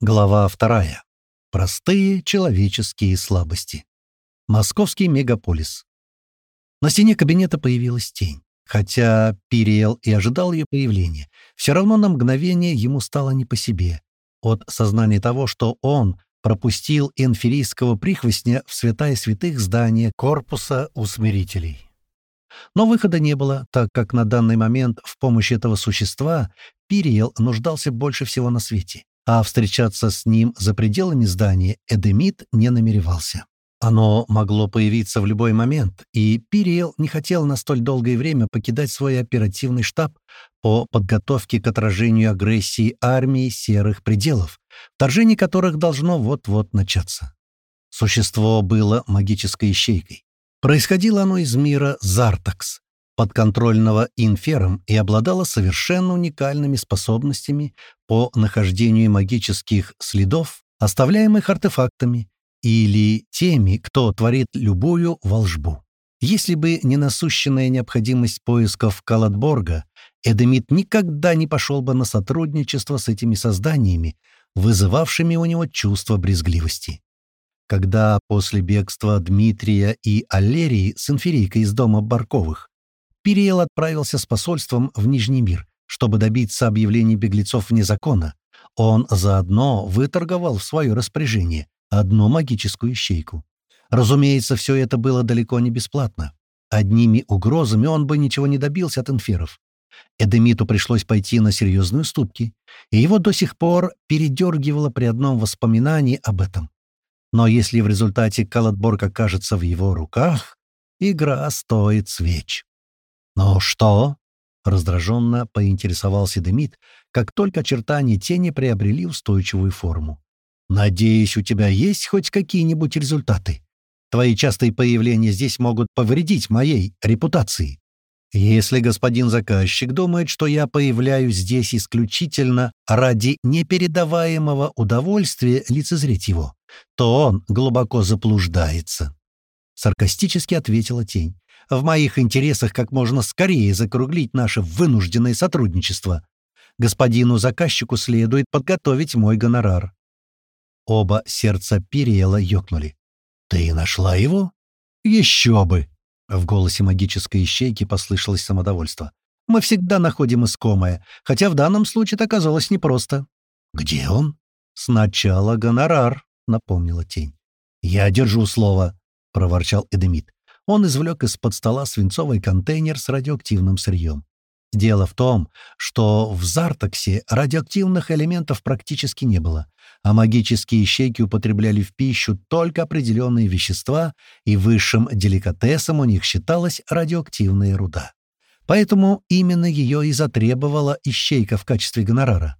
Глава вторая. Простые человеческие слабости. Московский мегаполис. На стене кабинета появилась тень. Хотя Пириэл и ожидал ее появления, все равно на мгновение ему стало не по себе. От сознания того, что он пропустил энферийского прихвостня в святая святых здания корпуса усмирителей. Но выхода не было, так как на данный момент в помощи этого существа Пириэл нуждался больше всего на свете а встречаться с ним за пределами здания Эдемит не намеревался. Оно могло появиться в любой момент, и Пириэл не хотел на столь долгое время покидать свой оперативный штаб по подготовке к отражению агрессии армии серых пределов, вторжение которых должно вот-вот начаться. Существо было магической ищейкой. Происходило оно из мира Зартакс, подконтрольного инфером и обладала совершенно уникальными способностями по нахождению магических следов, оставляемых артефактами, или теми, кто творит любую волжбу. Если бы не насущенная необходимость поисков Калатборга, Эдемит никогда не пошел бы на сотрудничество с этими созданиями, вызывавшими у него чувство брезгливости. Когда после бегства Дмитрия и Аллерии с инферийкой из дома Барковых Пириэл отправился с посольством в Нижний мир, чтобы добиться объявления беглецов вне закона. Он заодно выторговал в свое распоряжение одну магическую щейку. Разумеется, все это было далеко не бесплатно. Одними угрозами он бы ничего не добился от инферов. Эдемиту пришлось пойти на серьезные уступки, и его до сих пор передергивало при одном воспоминании об этом. Но если в результате Калатборг окажется в его руках, игра стоит свеч. «Ну что?» — раздраженно поинтересовался Демид, как только очертания тени приобрели устойчивую форму. «Надеюсь, у тебя есть хоть какие-нибудь результаты? Твои частые появления здесь могут повредить моей репутации. Если господин заказчик думает, что я появляюсь здесь исключительно ради непередаваемого удовольствия лицезреть его, то он глубоко заблуждается», — саркастически ответила тень в моих интересах как можно скорее закруглить наше вынужденное сотрудничество. Господину заказчику следует подготовить мой гонорар». Оба сердца Периэла ёкнули. «Ты нашла его?» «Еще бы!» В голосе магической ищейки послышалось самодовольство. «Мы всегда находим искомое, хотя в данном случае это оказалось непросто». «Где он?» «Сначала гонорар», — напомнила тень. «Я держу слово», — проворчал Эдемит. Он извлек из-под стола свинцовый контейнер с радиоактивным сырьем. Дело в том, что в Зартаксе радиоактивных элементов практически не было, а магические ищейки употребляли в пищу только определенные вещества, и высшим деликатесом у них считалась радиоактивная руда. Поэтому именно ее и затребовала ищейка в качестве гонорара.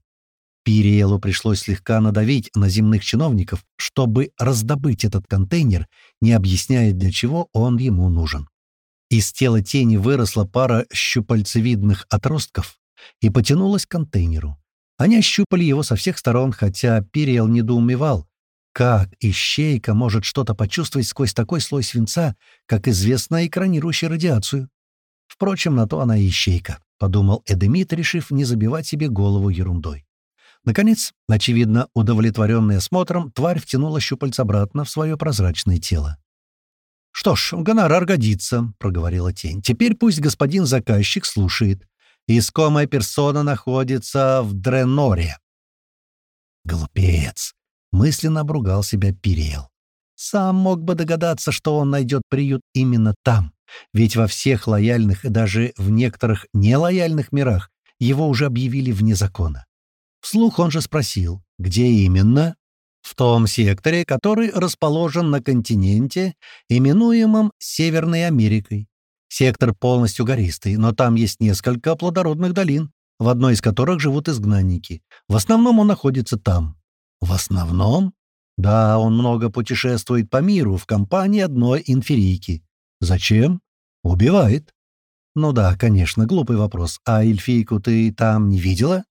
Пириэлу пришлось слегка надавить на земных чиновников, чтобы раздобыть этот контейнер, не объясняя, для чего он ему нужен. Из тела тени выросла пара щупальцевидных отростков и потянулась к контейнеру. Они ощупали его со всех сторон, хотя Пириэл недоумевал, как ищейка может что-то почувствовать сквозь такой слой свинца, как известно, экранирующий радиацию. Впрочем, на то она и ищейка, — подумал Эдемит, решив не забивать себе голову ерундой. Наконец, очевидно, удовлетворенный осмотром, тварь втянула щупальца обратно в свое прозрачное тело. «Что ж, гонорар годится», — проговорила тень. «Теперь пусть господин заказчик слушает. Искомая персона находится в Дреноре». «Глупец!» — мысленно обругал себя Пириэл. «Сам мог бы догадаться, что он найдет приют именно там, ведь во всех лояльных и даже в некоторых нелояльных мирах его уже объявили вне закона. Вслух он же спросил, где именно? В том секторе, который расположен на континенте, именуемом Северной Америкой. Сектор полностью гористый, но там есть несколько плодородных долин, в одной из которых живут изгнанники. В основном он находится там. В основном? Да, он много путешествует по миру в компании одной инферийки. Зачем? Убивает. Ну да, конечно, глупый вопрос. А эльфийку ты там не видела?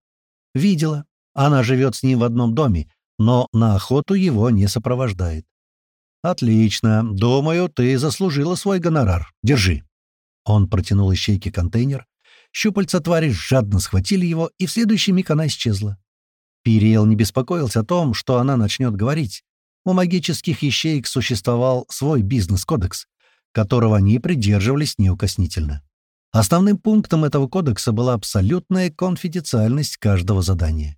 Видела. Она живет с ним в одном доме, но на охоту его не сопровождает. «Отлично. Думаю, ты заслужила свой гонорар. Держи». Он протянул ищейке контейнер. Щупальца твари жадно схватили его, и в следующий миг она исчезла. Пириэл не беспокоился о том, что она начнет говорить. У магических ячеек существовал свой бизнес-кодекс, которого они придерживались неукоснительно. Основным пунктом этого кодекса была абсолютная конфиденциальность каждого задания.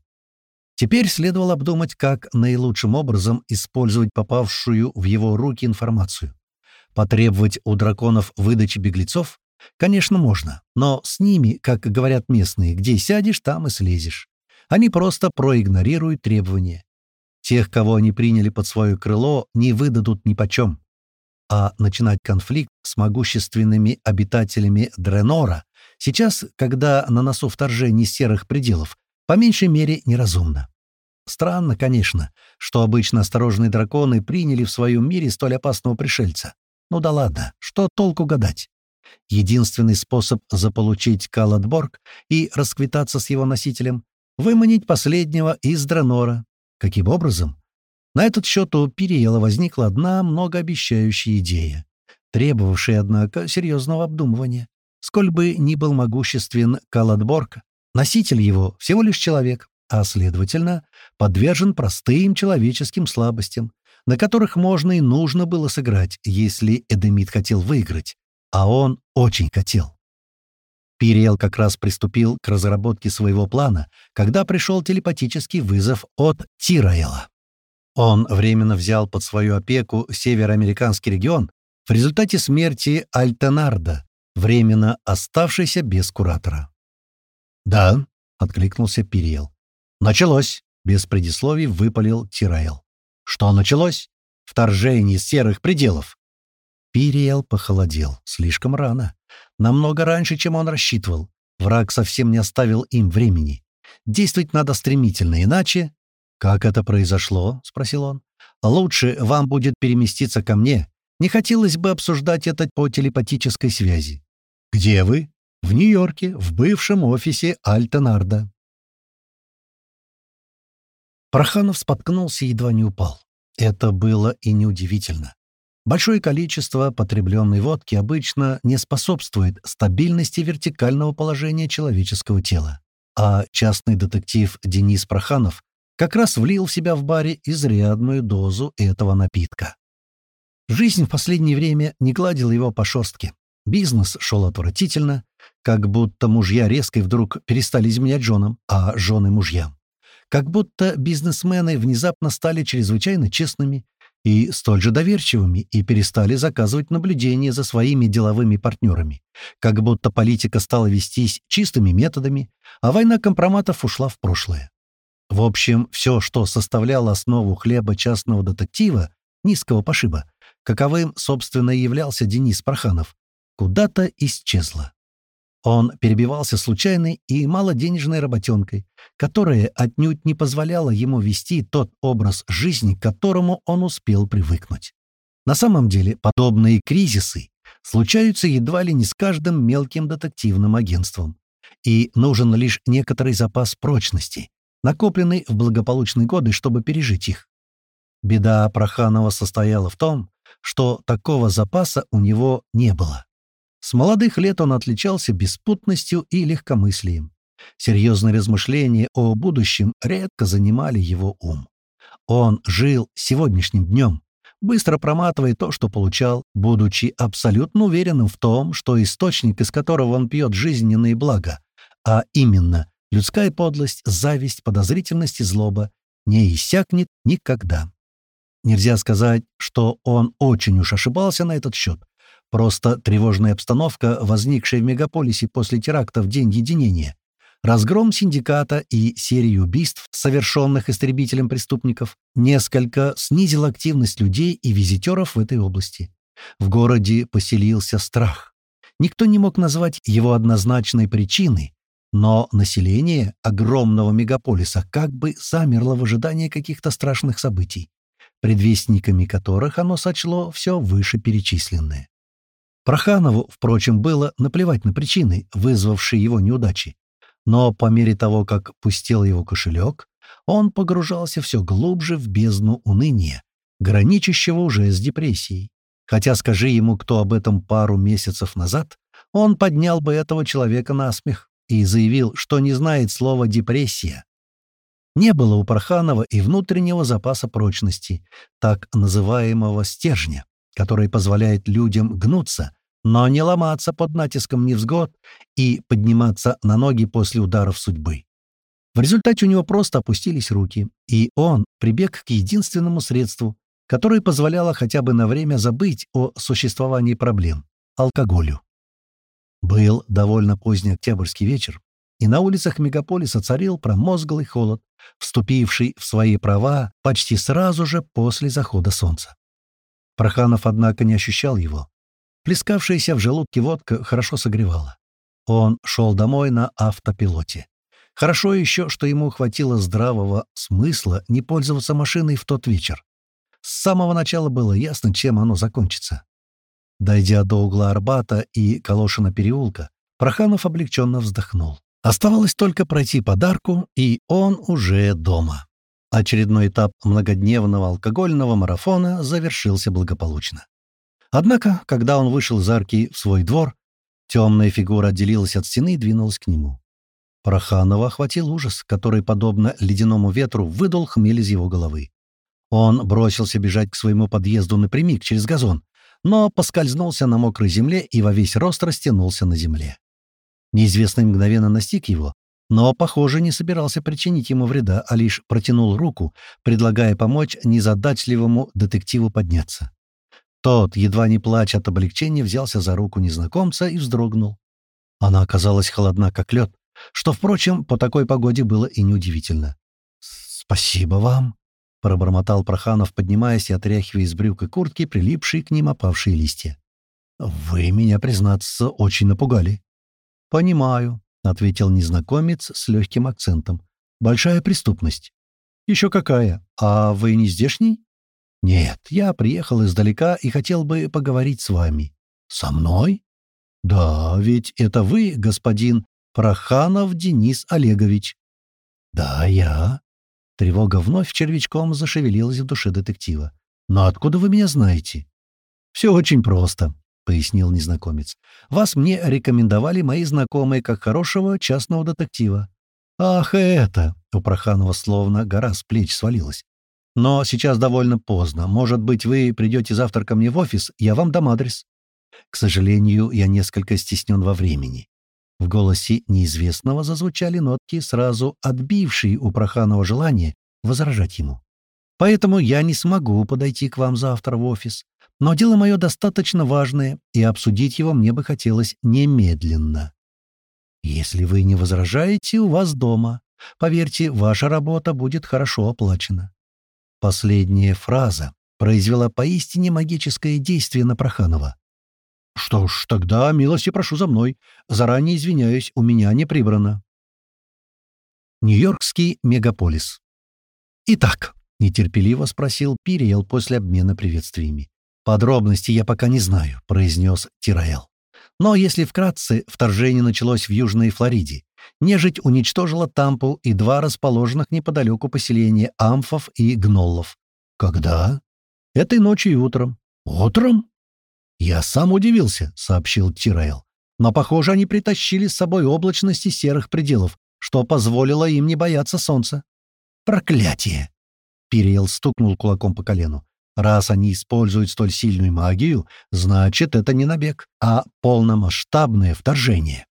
Теперь следовало обдумать, как наилучшим образом использовать попавшую в его руки информацию. Потребовать у драконов выдачи беглецов? Конечно, можно, но с ними, как говорят местные, где сядешь, там и слезешь. Они просто проигнорируют требования. Тех, кого они приняли под свое крыло, не выдадут ни почем. А начинать конфликт с могущественными обитателями Дренора сейчас, когда на носу вторжение серых пределов, по меньшей мере неразумно. Странно, конечно, что обычно осторожные драконы приняли в своем мире столь опасного пришельца. Ну да ладно, что толку гадать? Единственный способ заполучить Каладборг и расквитаться с его носителем — выманить последнего из Дранора. Каким образом? На этот счет у Периела возникла одна многообещающая идея, требовавшая, однако, серьезного обдумывания. Сколь бы ни был могуществен Каладборг, носитель его всего лишь человек, а, следовательно, подвержен простым человеческим слабостям, на которых можно и нужно было сыграть, если Эдемид хотел выиграть, а он очень хотел. Пириэл как раз приступил к разработке своего плана, когда пришел телепатический вызов от Тираэла. Он временно взял под свою опеку североамериканский регион в результате смерти Альтенарда, временно оставшийся без куратора. «Да», — откликнулся Пириэл. «Началось», — без предисловий выпалил Тираэл. «Что началось? Вторжение серых пределов». Пириэл похолодел. Слишком рано. Намного раньше, чем он рассчитывал. Враг совсем не оставил им времени. Действовать надо стремительно, иначе... «Как это произошло?» — спросил он. «Лучше вам будет переместиться ко мне. Не хотелось бы обсуждать это по телепатической связи». «Где вы?» «В Нью-Йорке, в бывшем офисе Альтенарда». Проханов споткнулся и едва не упал. Это было и неудивительно. Большое количество потребленной водки обычно не способствует стабильности вертикального положения человеческого тела. А частный детектив Денис Проханов как раз влил в себя в баре изрядную дозу этого напитка. Жизнь в последнее время не гладила его по шерстке. Бизнес шел отвратительно, как будто мужья резко и вдруг перестали изменять женам, а жены мужьям. Как будто бизнесмены внезапно стали чрезвычайно честными и столь же доверчивыми и перестали заказывать наблюдения за своими деловыми партнерами. Как будто политика стала вестись чистыми методами, а война компроматов ушла в прошлое. В общем, все, что составляло основу хлеба частного детектива, низкого пошиба, каковым, собственно, и являлся Денис Проханов, куда-то исчезло. Он перебивался случайной и малоденежной работенкой, которая отнюдь не позволяла ему вести тот образ жизни, к которому он успел привыкнуть. На самом деле, подобные кризисы случаются едва ли не с каждым мелким детективным агентством, и нужен лишь некоторый запас прочности, накопленный в благополучные годы, чтобы пережить их. Беда Проханова состояла в том, что такого запаса у него не было. С молодых лет он отличался беспутностью и легкомыслием. Серьезные размышления о будущем редко занимали его ум. Он жил сегодняшним днем, быстро проматывая то, что получал, будучи абсолютно уверенным в том, что источник, из которого он пьет жизненные блага, а именно Людская подлость, зависть, подозрительность и злоба не иссякнет никогда. Нельзя сказать, что он очень уж ошибался на этот счет. Просто тревожная обстановка, возникшая в мегаполисе после теракта в День Единения, разгром синдиката и серии убийств, совершенных истребителем преступников, несколько снизил активность людей и визитеров в этой области. В городе поселился страх. Никто не мог назвать его однозначной причиной, но население огромного мегаполиса как бы замерло в ожидании каких-то страшных событий, предвестниками которых оно сочло все вышеперечисленное. Проханову, впрочем, было наплевать на причины, вызвавшие его неудачи. Но по мере того, как пустел его кошелек, он погружался все глубже в бездну уныния, граничащего уже с депрессией. Хотя скажи ему кто об этом пару месяцев назад, он поднял бы этого человека на смех и заявил, что не знает слова «депрессия». Не было у Парханова и внутреннего запаса прочности, так называемого стержня, который позволяет людям гнуться, но не ломаться под натиском невзгод и подниматься на ноги после ударов судьбы. В результате у него просто опустились руки, и он прибег к единственному средству, которое позволяло хотя бы на время забыть о существовании проблем — алкоголю. Был довольно поздний октябрьский вечер, и на улицах мегаполиса царил промозглый холод, вступивший в свои права почти сразу же после захода солнца. Проханов, однако, не ощущал его. Плескавшаяся в желудке водка хорошо согревала. Он шел домой на автопилоте. Хорошо еще, что ему хватило здравого смысла не пользоваться машиной в тот вечер. С самого начала было ясно, чем оно закончится. Дойдя до угла Арбата и Калошина переулка, Проханов облегченно вздохнул. Оставалось только пройти подарку, и он уже дома. Очередной этап многодневного алкогольного марафона завершился благополучно. Однако, когда он вышел из арки в свой двор, темная фигура отделилась от стены и двинулась к нему. Проханова охватил ужас, который, подобно ледяному ветру, выдул хмель из его головы. Он бросился бежать к своему подъезду напрямик через газон, но поскользнулся на мокрой земле и во весь рост растянулся на земле. Неизвестный мгновенно настиг его, но, похоже, не собирался причинить ему вреда, а лишь протянул руку, предлагая помочь незадачливому детективу подняться. Тот, едва не плача от облегчения, взялся за руку незнакомца и вздрогнул. Она оказалась холодна, как лед, что, впрочем, по такой погоде было и неудивительно. «Спасибо вам», — пробормотал Проханов, поднимаясь и отряхивая из брюк и куртки прилипшие к ним опавшие листья. «Вы меня, признаться, очень напугали». «Понимаю», — ответил незнакомец с легким акцентом. «Большая преступность». «Еще какая? А вы не здешний?» «Нет, я приехал издалека и хотел бы поговорить с вами». «Со мной?» «Да, ведь это вы, господин Проханов Денис Олегович». «Да, я». Тревога вновь червячком зашевелилась в душе детектива. «Но откуда вы меня знаете?» «Все очень просто», — пояснил незнакомец. «Вас мне рекомендовали мои знакомые как хорошего частного детектива». «Ах, это!» — у Проханова словно гора с плеч свалилась. «Но сейчас довольно поздно. Может быть, вы придете завтра ко мне в офис, я вам дам адрес». К сожалению, я несколько стеснен во времени. В голосе неизвестного зазвучали нотки, сразу отбившие у Проханова желание возражать ему. «Поэтому я не смогу подойти к вам завтра в офис. Но дело мое достаточно важное, и обсудить его мне бы хотелось немедленно. Если вы не возражаете, у вас дома. Поверьте, ваша работа будет хорошо оплачена». Последняя фраза произвела поистине магическое действие на Проханова. «Что ж, тогда милости прошу за мной. Заранее извиняюсь, у меня не прибрано». Нью-Йоркский мегаполис. «Итак», — нетерпеливо спросил Пириэл после обмена приветствиями. «Подробности я пока не знаю», — произнес Тираэл. «Но если вкратце, вторжение началось в Южной Флориде. Нежить уничтожила Тампу и два расположенных неподалеку поселения амфов и гноллов. Когда? Этой ночью и утром. Утром? «Я сам удивился», — сообщил Тирайл. «Но, похоже, они притащили с собой облачности серых пределов, что позволило им не бояться солнца». «Проклятие!» — Пириэл стукнул кулаком по колену. «Раз они используют столь сильную магию, значит, это не набег, а полномасштабное вторжение».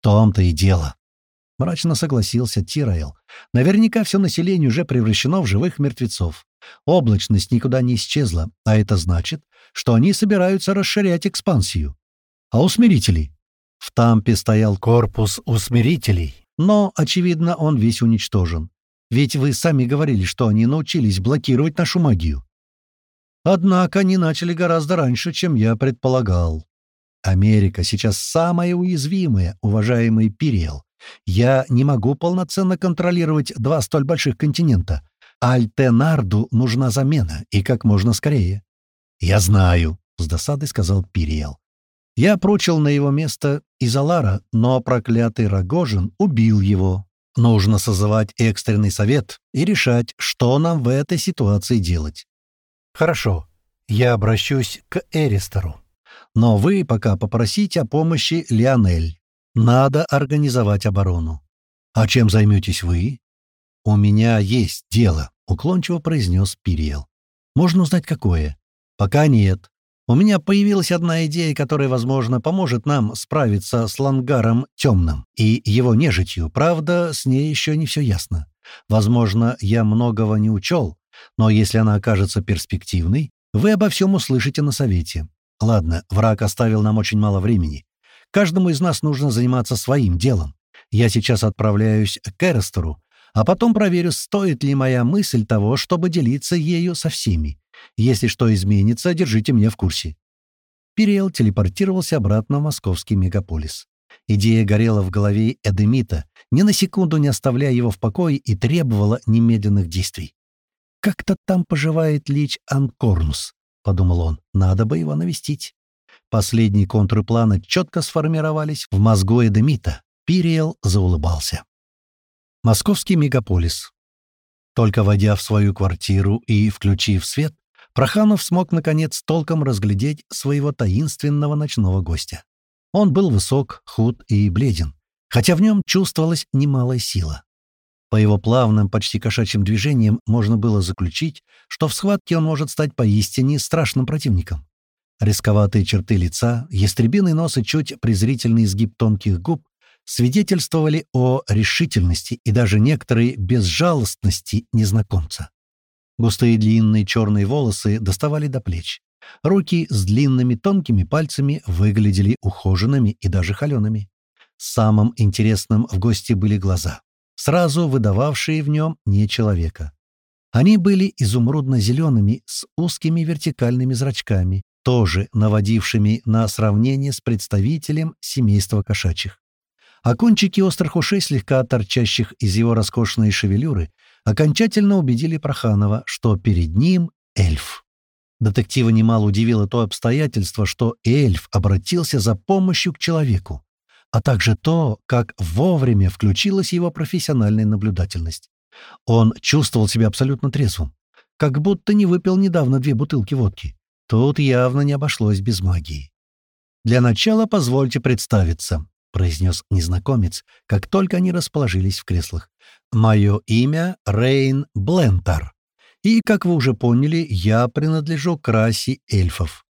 «В том-то и дело», — мрачно согласился Тирайл. «Наверняка все население уже превращено в живых мертвецов. Облачность никуда не исчезла, а это значит, что они собираются расширять экспансию. А усмирители? В Тампе стоял корпус усмирителей, но, очевидно, он весь уничтожен. Ведь вы сами говорили, что они научились блокировать нашу магию. Однако они начали гораздо раньше, чем я предполагал. Америка сейчас самая уязвимая, уважаемый Пириэл. Я не могу полноценно контролировать два столь больших континента. Альтенарду нужна замена, и как можно скорее. «Я знаю», — с досадой сказал Пириэл. «Я прочил на его место Изолара, но проклятый Рогожин убил его. Нужно созывать экстренный совет и решать, что нам в этой ситуации делать». «Хорошо, я обращусь к Эристеру. Но вы пока попросите о помощи Лионель. Надо организовать оборону. А чем займетесь вы? «У меня есть дело», — уклончиво произнес Пириел. «Можно узнать, какое?» «Пока нет. У меня появилась одна идея, которая, возможно, поможет нам справиться с Лангаром Темным и его нежитью. Правда, с ней еще не все ясно. Возможно, я многого не учел, но если она окажется перспективной, вы обо всем услышите на совете. Ладно, враг оставил нам очень мало времени. Каждому из нас нужно заниматься своим делом. Я сейчас отправляюсь к Эрестеру, а потом проверю, стоит ли моя мысль того, чтобы делиться ею со всеми. Если что изменится, держите меня в курсе». Периэл телепортировался обратно в московский мегаполис. Идея горела в голове Эдемита, ни на секунду не оставляя его в покое и требовала немедленных действий. «Как-то там поживает лич Анкорнус», — подумал он, — «надо бы его навестить». Последние контуры плана четко сформировались в мозгу Эдемита. Пириэл заулыбался. Московский мегаполис. Только войдя в свою квартиру и включив свет, Проханов смог, наконец, толком разглядеть своего таинственного ночного гостя. Он был высок, худ и бледен, хотя в нем чувствовалась немалая сила. По его плавным, почти кошачьим движениям можно было заключить, что в схватке он может стать поистине страшным противником. Рисковатые черты лица, ястребиный нос и чуть презрительный изгиб тонких губ свидетельствовали о решительности и даже некоторой безжалостности незнакомца. Густые длинные черные волосы доставали до плеч. Руки с длинными тонкими пальцами выглядели ухоженными и даже холеными. Самым интересным в гости были глаза, сразу выдававшие в нем не человека. Они были изумрудно-зелеными с узкими вертикальными зрачками, тоже наводившими на сравнение с представителем семейства кошачьих. А кончики острых ушей, слегка торчащих из его роскошной шевелюры, окончательно убедили Проханова, что перед ним эльф. Детектива немало удивило то обстоятельство, что эльф обратился за помощью к человеку, а также то, как вовремя включилась его профессиональная наблюдательность. Он чувствовал себя абсолютно трезвым, как будто не выпил недавно две бутылки водки. Тут явно не обошлось без магии. Для начала позвольте представиться произнес незнакомец, как только они расположились в креслах. «Мое имя Рейн Блентар. И, как вы уже поняли, я принадлежу к расе эльфов.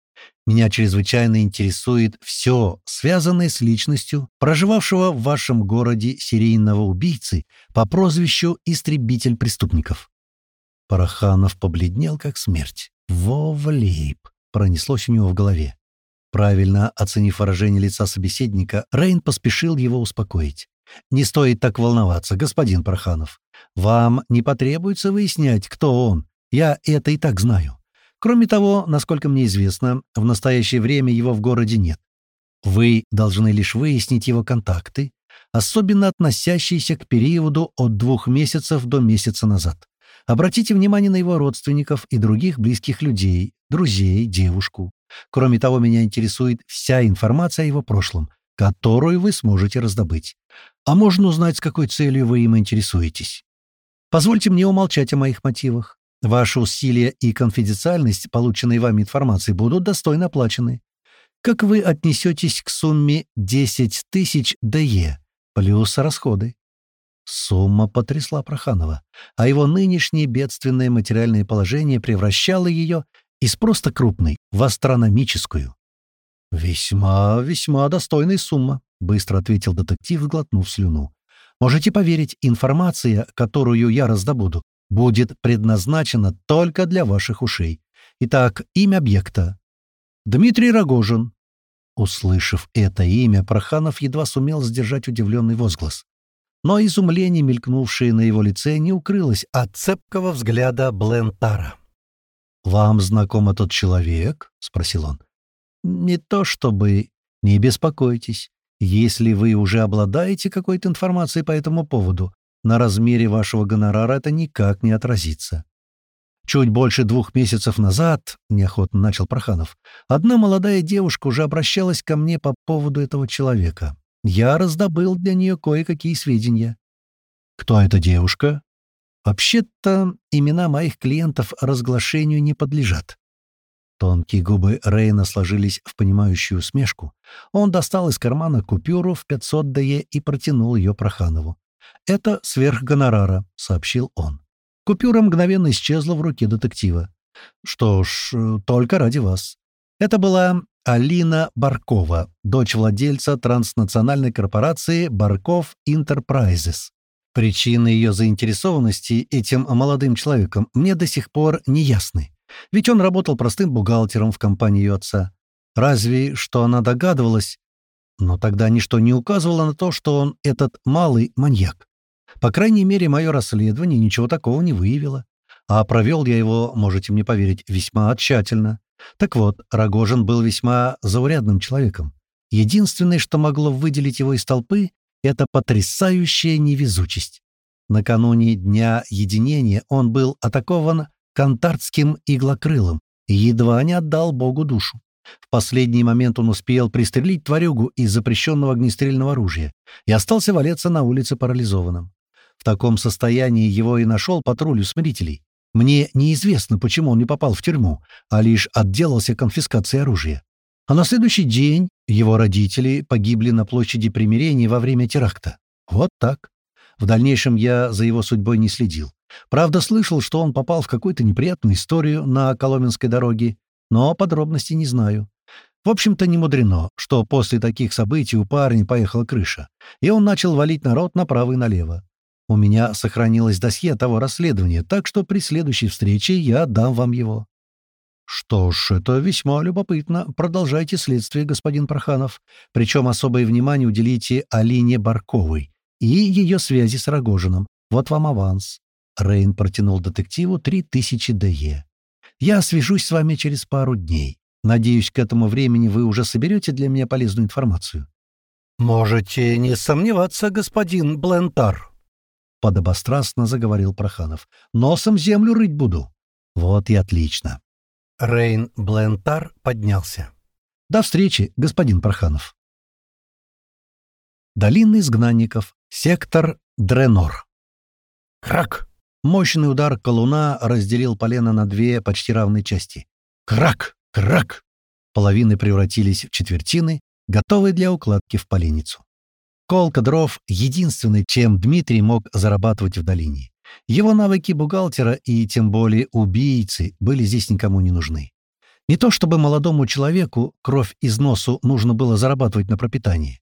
Меня чрезвычайно интересует все, связанное с личностью проживавшего в вашем городе серийного убийцы по прозвищу «Истребитель преступников». Параханов побледнел, как смерть. «Вовлип!» — пронеслось у него в голове. Правильно оценив выражение лица собеседника, Рейн поспешил его успокоить. «Не стоит так волноваться, господин Проханов. Вам не потребуется выяснять, кто он. Я это и так знаю. Кроме того, насколько мне известно, в настоящее время его в городе нет. Вы должны лишь выяснить его контакты, особенно относящиеся к периоду от двух месяцев до месяца назад. Обратите внимание на его родственников и других близких людей, друзей, девушку. Кроме того, меня интересует вся информация о его прошлом, которую вы сможете раздобыть. А можно узнать, с какой целью вы им интересуетесь. Позвольте мне умолчать о моих мотивах. Ваши усилия и конфиденциальность полученной вами информации будут достойно оплачены. Как вы отнесетесь к сумме 10 тысяч ДЕ плюс расходы? Сумма потрясла Проханова, а его нынешнее бедственное материальное положение превращало ее из просто крупной в астрономическую. «Весьма, весьма достойная сумма», — быстро ответил детектив, глотнув слюну. «Можете поверить, информация, которую я раздобуду, будет предназначена только для ваших ушей. Итак, имя объекта. Дмитрий Рогожин». Услышав это имя, Проханов едва сумел сдержать удивленный возглас. Но изумление, мелькнувшее на его лице, не укрылось от цепкого взгляда Блентара. «Вам знаком этот человек?» — спросил он. «Не то чтобы... Не беспокойтесь. Если вы уже обладаете какой-то информацией по этому поводу, на размере вашего гонорара это никак не отразится. Чуть больше двух месяцев назад, — неохотно начал Проханов, — одна молодая девушка уже обращалась ко мне по поводу этого человека. Я раздобыл для нее кое-какие сведения. «Кто эта девушка?» Вообще-то имена моих клиентов разглашению не подлежат. Тонкие губы Рейна сложились в понимающую усмешку. Он достал из кармана купюру в 500 ДЕ и протянул ее Проханову. «Это сверх гонорара», — сообщил он. Купюра мгновенно исчезла в руке детектива. «Что ж, э, только ради вас. Это была Алина Баркова, дочь владельца транснациональной корпорации «Барков Интерпрайзес». Причины ее заинтересованности этим молодым человеком мне до сих пор не ясны. Ведь он работал простым бухгалтером в компании отца. Разве что она догадывалась, но тогда ничто не указывало на то, что он этот малый маньяк. По крайней мере, мое расследование ничего такого не выявило. А провел я его, можете мне поверить, весьма тщательно. Так вот, Рогожин был весьма заурядным человеком. Единственное, что могло выделить его из толпы, это потрясающая невезучесть. Накануне Дня Единения он был атакован кантартским иглокрылом и едва не отдал Богу душу. В последний момент он успел пристрелить тварюгу из запрещенного огнестрельного оружия и остался валяться на улице парализованным. В таком состоянии его и нашел патруль усмирителей. Мне неизвестно, почему он не попал в тюрьму, а лишь отделался конфискацией оружия. А на следующий день его родители погибли на площади примирения во время теракта. Вот так. В дальнейшем я за его судьбой не следил. Правда, слышал, что он попал в какую-то неприятную историю на Коломенской дороге, но подробностей не знаю. В общем-то, не мудрено, что после таких событий у парня поехала крыша, и он начал валить народ направо и налево. У меня сохранилось досье того расследования, так что при следующей встрече я дам вам его. «Что ж, это весьма любопытно. Продолжайте следствие, господин Проханов. Причем особое внимание уделите Алине Барковой и ее связи с Рогожиным. Вот вам аванс». Рейн протянул детективу три тысячи ДЕ. «Я свяжусь с вами через пару дней. Надеюсь, к этому времени вы уже соберете для меня полезную информацию». «Можете не сомневаться, господин Блентар», — подобострастно заговорил Проханов. «Носом землю рыть буду». «Вот и отлично. Рейн Блентар поднялся. «До встречи, господин Проханов». Долина изгнанников. Сектор Дренор. Крак! Мощный удар колуна разделил полено на две почти равные части. Крак! Крак! Половины превратились в четвертины, готовые для укладки в поленницу. Колка дров — единственный, чем Дмитрий мог зарабатывать в долине. Его навыки бухгалтера и тем более убийцы были здесь никому не нужны. Не то чтобы молодому человеку кровь из носу нужно было зарабатывать на пропитании.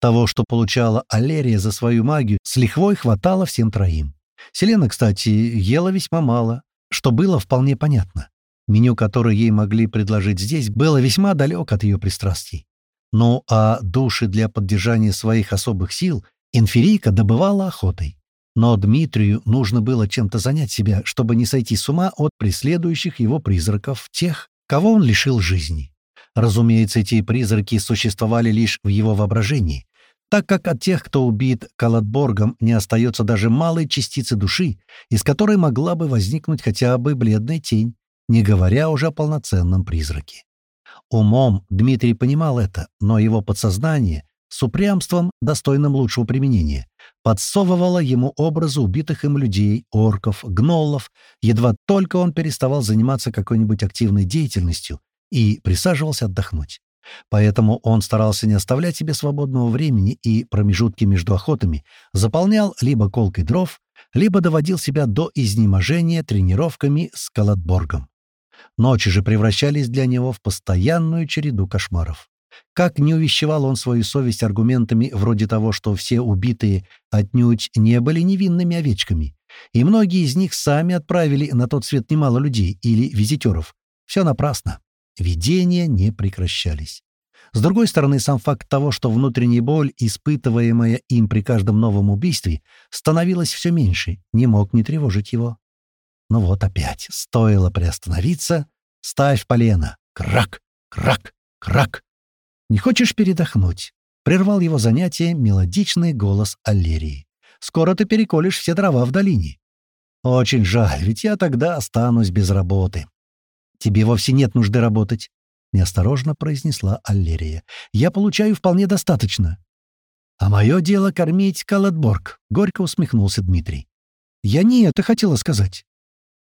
Того, что получала Алерия за свою магию, с лихвой хватало всем троим. Селена, кстати, ела весьма мало, что было вполне понятно. Меню, которое ей могли предложить здесь, было весьма далек от ее пристрастий. Ну а души для поддержания своих особых сил инферийка добывала охотой. Но Дмитрию нужно было чем-то занять себя, чтобы не сойти с ума от преследующих его призраков, тех, кого он лишил жизни. Разумеется, эти призраки существовали лишь в его воображении, так как от тех, кто убит Калатборгом, не остается даже малой частицы души, из которой могла бы возникнуть хотя бы бледная тень, не говоря уже о полноценном призраке. Умом Дмитрий понимал это, но его подсознание с упрямством, достойным лучшего применения, подсовывала ему образы убитых им людей, орков, гноллов, едва только он переставал заниматься какой-нибудь активной деятельностью и присаживался отдохнуть. Поэтому он старался не оставлять себе свободного времени и промежутки между охотами заполнял либо колкой дров, либо доводил себя до изнеможения тренировками с Калатборгом. Ночи же превращались для него в постоянную череду кошмаров. Как не увещевал он свою совесть аргументами вроде того, что все убитые отнюдь не были невинными овечками, и многие из них сами отправили на тот свет немало людей или визитеров. Все напрасно. Видения не прекращались. С другой стороны, сам факт того, что внутренняя боль, испытываемая им при каждом новом убийстве, становилась все меньше, не мог не тревожить его. Ну вот опять, стоило приостановиться, ставь полено. Крак, крак, крак. «Не хочешь передохнуть?» — прервал его занятие мелодичный голос Аллерии. «Скоро ты переколешь все дрова в долине». «Очень жаль, ведь я тогда останусь без работы». «Тебе вовсе нет нужды работать», — неосторожно произнесла Аллерия. «Я получаю вполне достаточно». «А мое дело кормить Калатборг», — горько усмехнулся Дмитрий. «Я не это хотела сказать.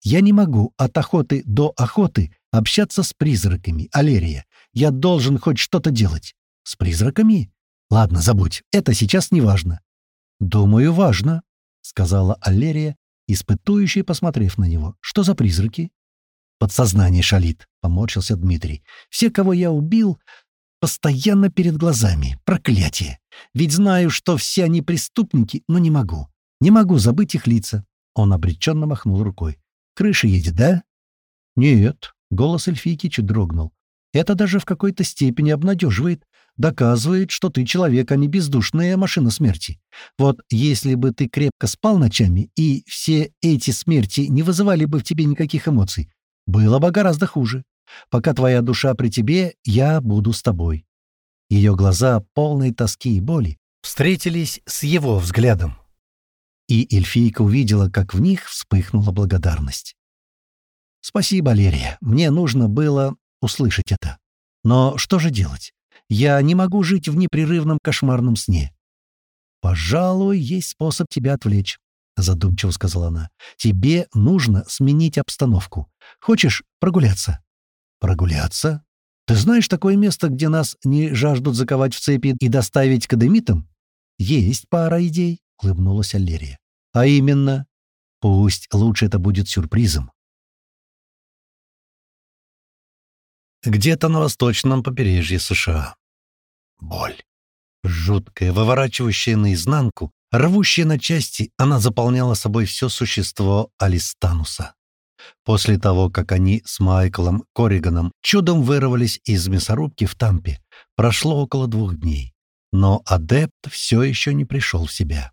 Я не могу от охоты до охоты общаться с призраками, Алерия. Я должен хоть что-то делать. С призраками? Ладно, забудь. Это сейчас не важно. «Думаю, важно», — сказала Аллерия, испытующий, посмотрев на него. «Что за призраки?» «Подсознание шалит», — поморщился Дмитрий. «Все, кого я убил, постоянно перед глазами. Проклятие! Ведь знаю, что все они преступники, но не могу. Не могу забыть их лица». Он обреченно махнул рукой. «Крыша едет, да?» «Нет», — голос эльфийки чуть дрогнул. «Это даже в какой-то степени обнадеживает доказывает, что ты человек, а не бездушная машина смерти. Вот если бы ты крепко спал ночами, и все эти смерти не вызывали бы в тебе никаких эмоций, было бы гораздо хуже. Пока твоя душа при тебе, я буду с тобой». Ее глаза, полные тоски и боли, встретились с его взглядом. И эльфийка увидела, как в них вспыхнула благодарность. «Спасибо, Лерия. Мне нужно было услышать это. Но что же делать? Я не могу жить в непрерывном кошмарном сне. «Пожалуй, есть способ тебя отвлечь», — задумчиво сказала она. «Тебе нужно сменить обстановку. Хочешь прогуляться?» «Прогуляться? Ты знаешь такое место, где нас не жаждут заковать в цепи и доставить к адемитам?» «Есть пара идей», — улыбнулась Аллерия. «А именно...» «Пусть лучше это будет сюрпризом». Где-то на восточном побережье США. Боль. Жуткая, выворачивающая наизнанку, рвущая на части, она заполняла собой все существо Алистануса. После того, как они с Майклом Корриганом чудом вырвались из мясорубки в Тампе, прошло около двух дней. Но адепт все еще не пришел в себя.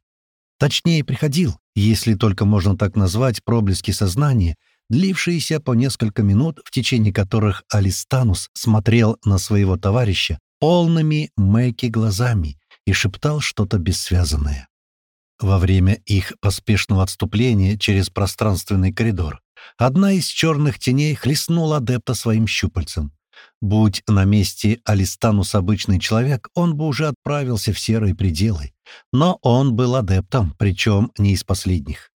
Точнее, приходил, если только можно так назвать проблески сознания, длившиеся по несколько минут, в течение которых Алистанус смотрел на своего товарища полными Мэки глазами и шептал что-то бессвязанное. Во время их поспешного отступления через пространственный коридор одна из черных теней хлестнула адепта своим щупальцем. Будь на месте Алистанус обычный человек, он бы уже отправился в серые пределы. Но он был адептом, причем не из последних.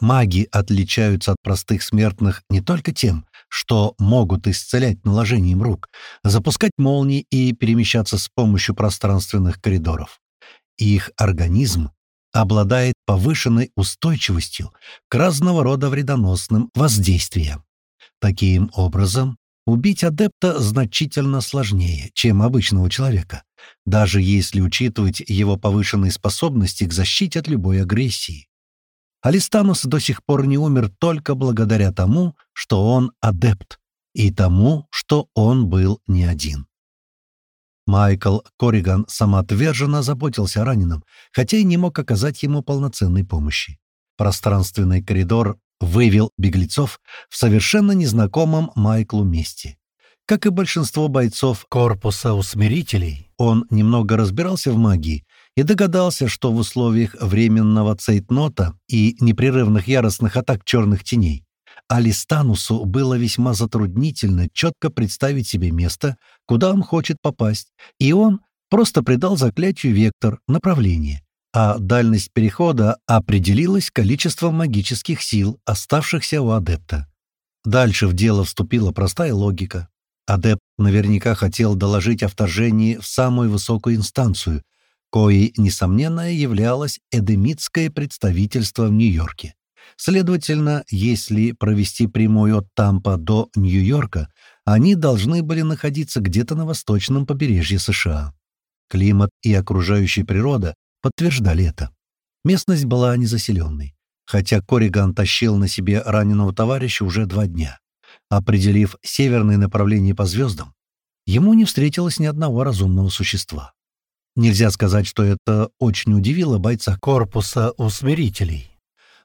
Маги отличаются от простых смертных не только тем, что могут исцелять наложением рук, запускать молнии и перемещаться с помощью пространственных коридоров. Их организм обладает повышенной устойчивостью к разного рода вредоносным воздействиям. Таким образом, убить адепта значительно сложнее, чем обычного человека, даже если учитывать его повышенные способности к защите от любой агрессии. Алистанус до сих пор не умер только благодаря тому, что он адепт, и тому, что он был не один. Майкл Корриган самоотверженно заботился о раненом, хотя и не мог оказать ему полноценной помощи. Пространственный коридор вывел беглецов в совершенно незнакомом Майклу месте. Как и большинство бойцов корпуса усмирителей, он немного разбирался в магии и догадался, что в условиях временного цейтнота и непрерывных яростных атак черных теней Алистанусу было весьма затруднительно четко представить себе место, куда он хочет попасть, и он просто придал заклятию вектор, направление, а дальность перехода определилась количеством магических сил, оставшихся у адепта. Дальше в дело вступила простая логика. Адепт наверняка хотел доложить о вторжении в самую высокую инстанцию — коей, несомненно, являлось эдемитское представительство в Нью-Йорке. Следовательно, если провести прямой от Тампа до Нью-Йорка, они должны были находиться где-то на восточном побережье США. Климат и окружающая природа подтверждали это. Местность была незаселенной, хотя Корриган тащил на себе раненого товарища уже два дня. Определив северное направление по звездам, ему не встретилось ни одного разумного существа. Нельзя сказать, что это очень удивило бойца корпуса усмирителей.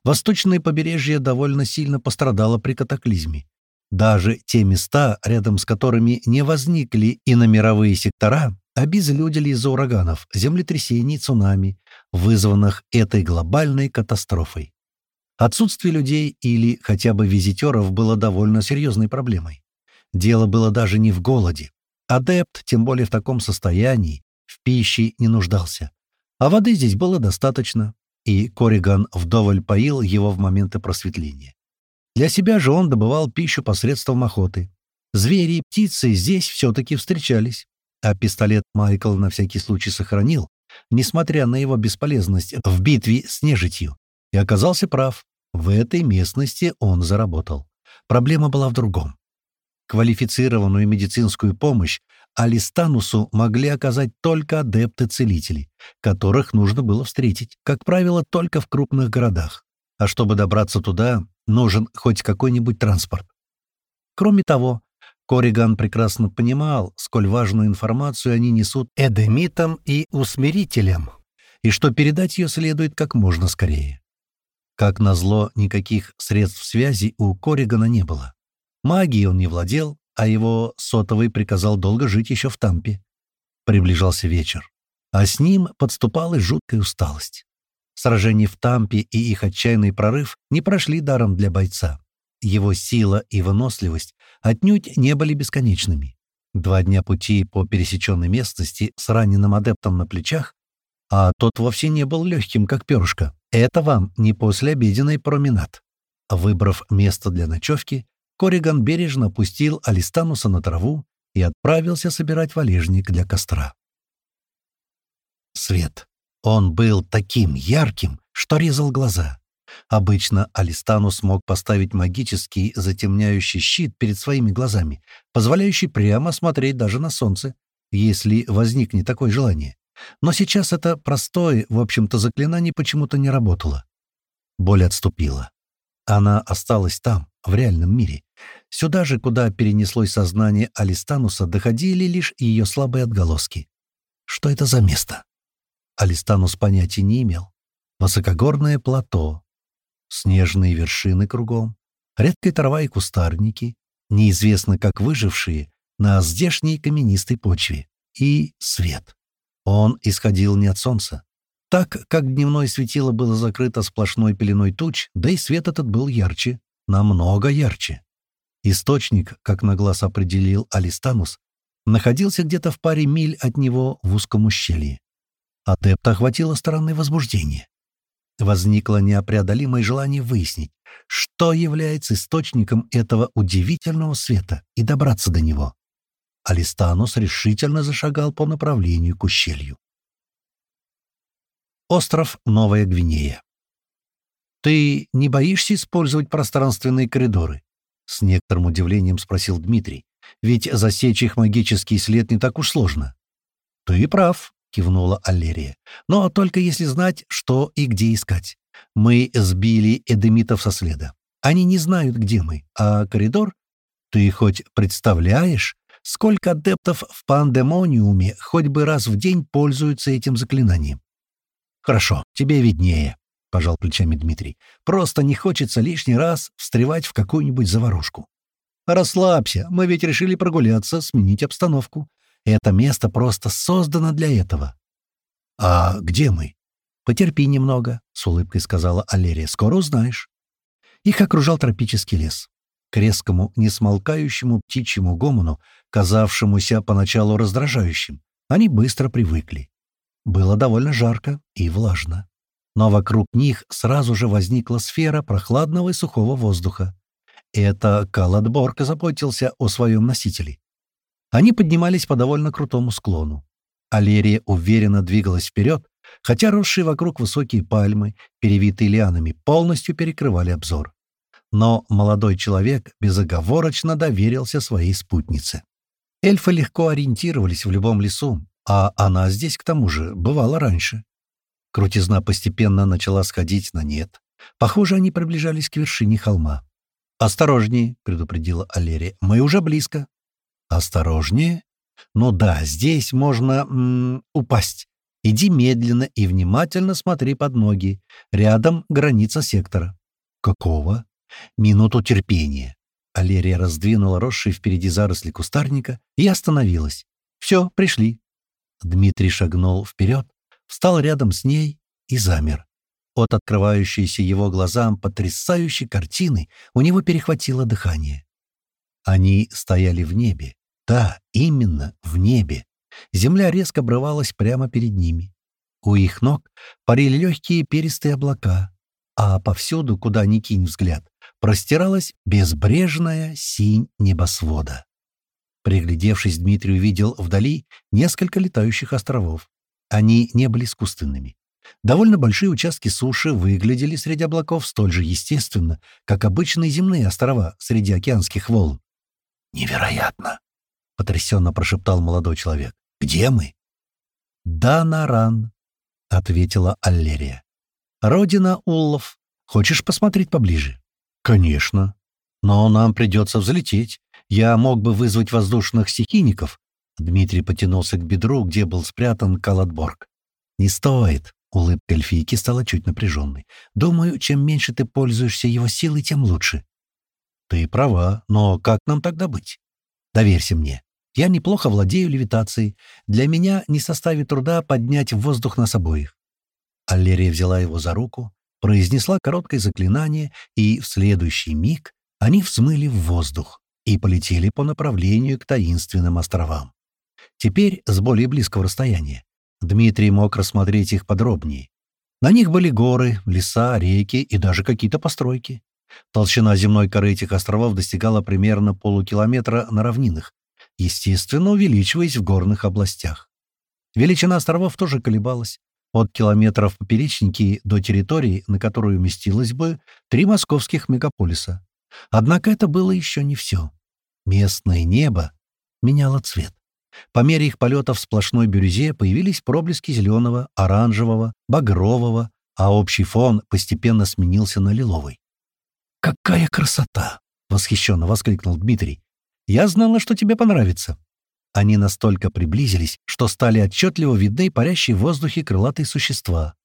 Восточное побережье довольно сильно пострадало при катаклизме. Даже те места, рядом с которыми не возникли иномировые сектора, обезлюдили из-за ураганов, землетрясений, цунами, вызванных этой глобальной катастрофой. Отсутствие людей или хотя бы визитеров было довольно серьезной проблемой. Дело было даже не в голоде. Адепт, тем более в таком состоянии, в пище не нуждался. А воды здесь было достаточно, и Кориган вдоволь поил его в моменты просветления. Для себя же он добывал пищу посредством охоты. Звери и птицы здесь все-таки встречались, а пистолет Майкл на всякий случай сохранил, несмотря на его бесполезность в битве с нежитью, и оказался прав. В этой местности он заработал. Проблема была в другом. Квалифицированную медицинскую помощь Алистанусу могли оказать только адепты-целители, которых нужно было встретить, как правило, только в крупных городах. А чтобы добраться туда, нужен хоть какой-нибудь транспорт. Кроме того, Кориган прекрасно понимал, сколь важную информацию они несут эдемитам и усмирителям, и что передать ее следует как можно скорее. Как назло, никаких средств связи у Коригана не было. Магией он не владел, а его сотовый приказал долго жить еще в Тампе. Приближался вечер, а с ним подступала жуткая усталость. Сражения в Тампе и их отчаянный прорыв не прошли даром для бойца. Его сила и выносливость отнюдь не были бесконечными. Два дня пути по пересеченной местности с раненым адептом на плечах, а тот вовсе не был легким, как перышко. Это вам не послеобеденный променад. Выбрав место для ночевки, Кориган бережно опустил Алистануса на траву и отправился собирать валежник для костра. Свет. Он был таким ярким, что резал глаза. Обычно Алистанус мог поставить магический затемняющий щит перед своими глазами, позволяющий прямо смотреть даже на солнце, если возникнет такое желание. Но сейчас это простое, в общем-то, заклинание почему-то не работало. Боль отступила. Она осталась там, в реальном мире. Сюда же, куда перенеслось сознание Алистануса, доходили лишь ее слабые отголоски. Что это за место? Алистанус понятия не имел. Высокогорное плато, снежные вершины кругом, редкая трава и кустарники, неизвестно как выжившие на здешней каменистой почве, и свет. Он исходил не от солнца. Так как дневное светило было закрыто сплошной пеленой туч, да и свет этот был ярче, намного ярче. Источник, как на глаз определил Алистанус, находился где-то в паре миль от него в узком ущелье. Адепта охватило странное возбуждение. Возникло непреодолимое желание выяснить, что является источником этого удивительного света, и добраться до него. Алистанус решительно зашагал по направлению к ущелью. Остров Новая Гвинея. «Ты не боишься использовать пространственные коридоры?» — с некоторым удивлением спросил Дмитрий. «Ведь засечь их магический след не так уж сложно». «Ты прав», — кивнула Аллерия. «Но только если знать, что и где искать. Мы сбили эдемитов со следа. Они не знают, где мы. А коридор? Ты хоть представляешь, сколько адептов в пандемониуме хоть бы раз в день пользуются этим заклинанием?» «Хорошо, тебе виднее», — пожал плечами Дмитрий. «Просто не хочется лишний раз встревать в какую-нибудь заварушку». «Расслабься, мы ведь решили прогуляться, сменить обстановку. Это место просто создано для этого». «А где мы?» «Потерпи немного», — с улыбкой сказала Алерия. «Скоро узнаешь». Их окружал тропический лес. К резкому, несмолкающему птичьему гомону, казавшемуся поначалу раздражающим, они быстро привыкли. Было довольно жарко и влажно. Но вокруг них сразу же возникла сфера прохладного и сухого воздуха. Это Каладборг заботился о своем носителе. Они поднимались по довольно крутому склону. Алерия уверенно двигалась вперед, хотя росшие вокруг высокие пальмы, перевитые лианами, полностью перекрывали обзор. Но молодой человек безоговорочно доверился своей спутнице. Эльфы легко ориентировались в любом лесу, а она здесь, к тому же, бывала раньше. Крутизна постепенно начала сходить на нет. Похоже, они приближались к вершине холма. «Осторожнее», — предупредила Алерия, — «мы уже близко». «Осторожнее?» «Ну да, здесь можно м -м, упасть. Иди медленно и внимательно смотри под ноги. Рядом граница сектора». «Какого?» «Минуту терпения». Алерия раздвинула росшие впереди заросли кустарника и остановилась. «Все, пришли». Дмитрий шагнул вперед, встал рядом с ней и замер. От открывающейся его глазам потрясающей картины у него перехватило дыхание. Они стояли в небе. Да, именно в небе. Земля резко обрывалась прямо перед ними. У их ног парили легкие перистые облака, а повсюду, куда ни кинь взгляд, простиралась безбрежная синь небосвода. Приглядевшись, Дмитрий увидел вдали несколько летающих островов. Они не были искусственными. Довольно большие участки суши выглядели среди облаков столь же естественно, как обычные земные острова среди океанских волн. «Невероятно!» — потрясенно прошептал молодой человек. «Где мы?» «Данаран», — ответила Аллерия. «Родина Уллов. Хочешь посмотреть поближе?» «Конечно. Но нам придется взлететь. Я мог бы вызвать воздушных стихийников». Дмитрий потянулся к бедру, где был спрятан Калатборг. «Не стоит», Улыбка эльфийки стала чуть напряженной. «Думаю, чем меньше ты пользуешься его силой, тем лучше». «Ты права, но как нам тогда быть?» «Доверься мне. Я неплохо владею левитацией. Для меня не составит труда поднять в воздух нас обоих». Аллерия взяла его за руку, произнесла короткое заклинание, и в следующий миг они взмыли в воздух и полетели по направлению к таинственным островам. Теперь с более близкого расстояния. Дмитрий мог рассмотреть их подробнее. На них были горы, леса, реки и даже какие-то постройки. Толщина земной коры этих островов достигала примерно полукилометра на равнинах, естественно, увеличиваясь в горных областях. Величина островов тоже колебалась. От километров поперечники до территории, на которую уместилось бы три московских мегаполиса. Однако это было еще не все. Местное небо меняло цвет. По мере их полета в сплошной бирюзе появились проблески зеленого, оранжевого, багрового, а общий фон постепенно сменился на лиловый. «Какая красота!» — восхищенно воскликнул Дмитрий. «Я знала, что тебе понравится». Они настолько приблизились, что стали отчетливо видны парящие в воздухе крылатые существа.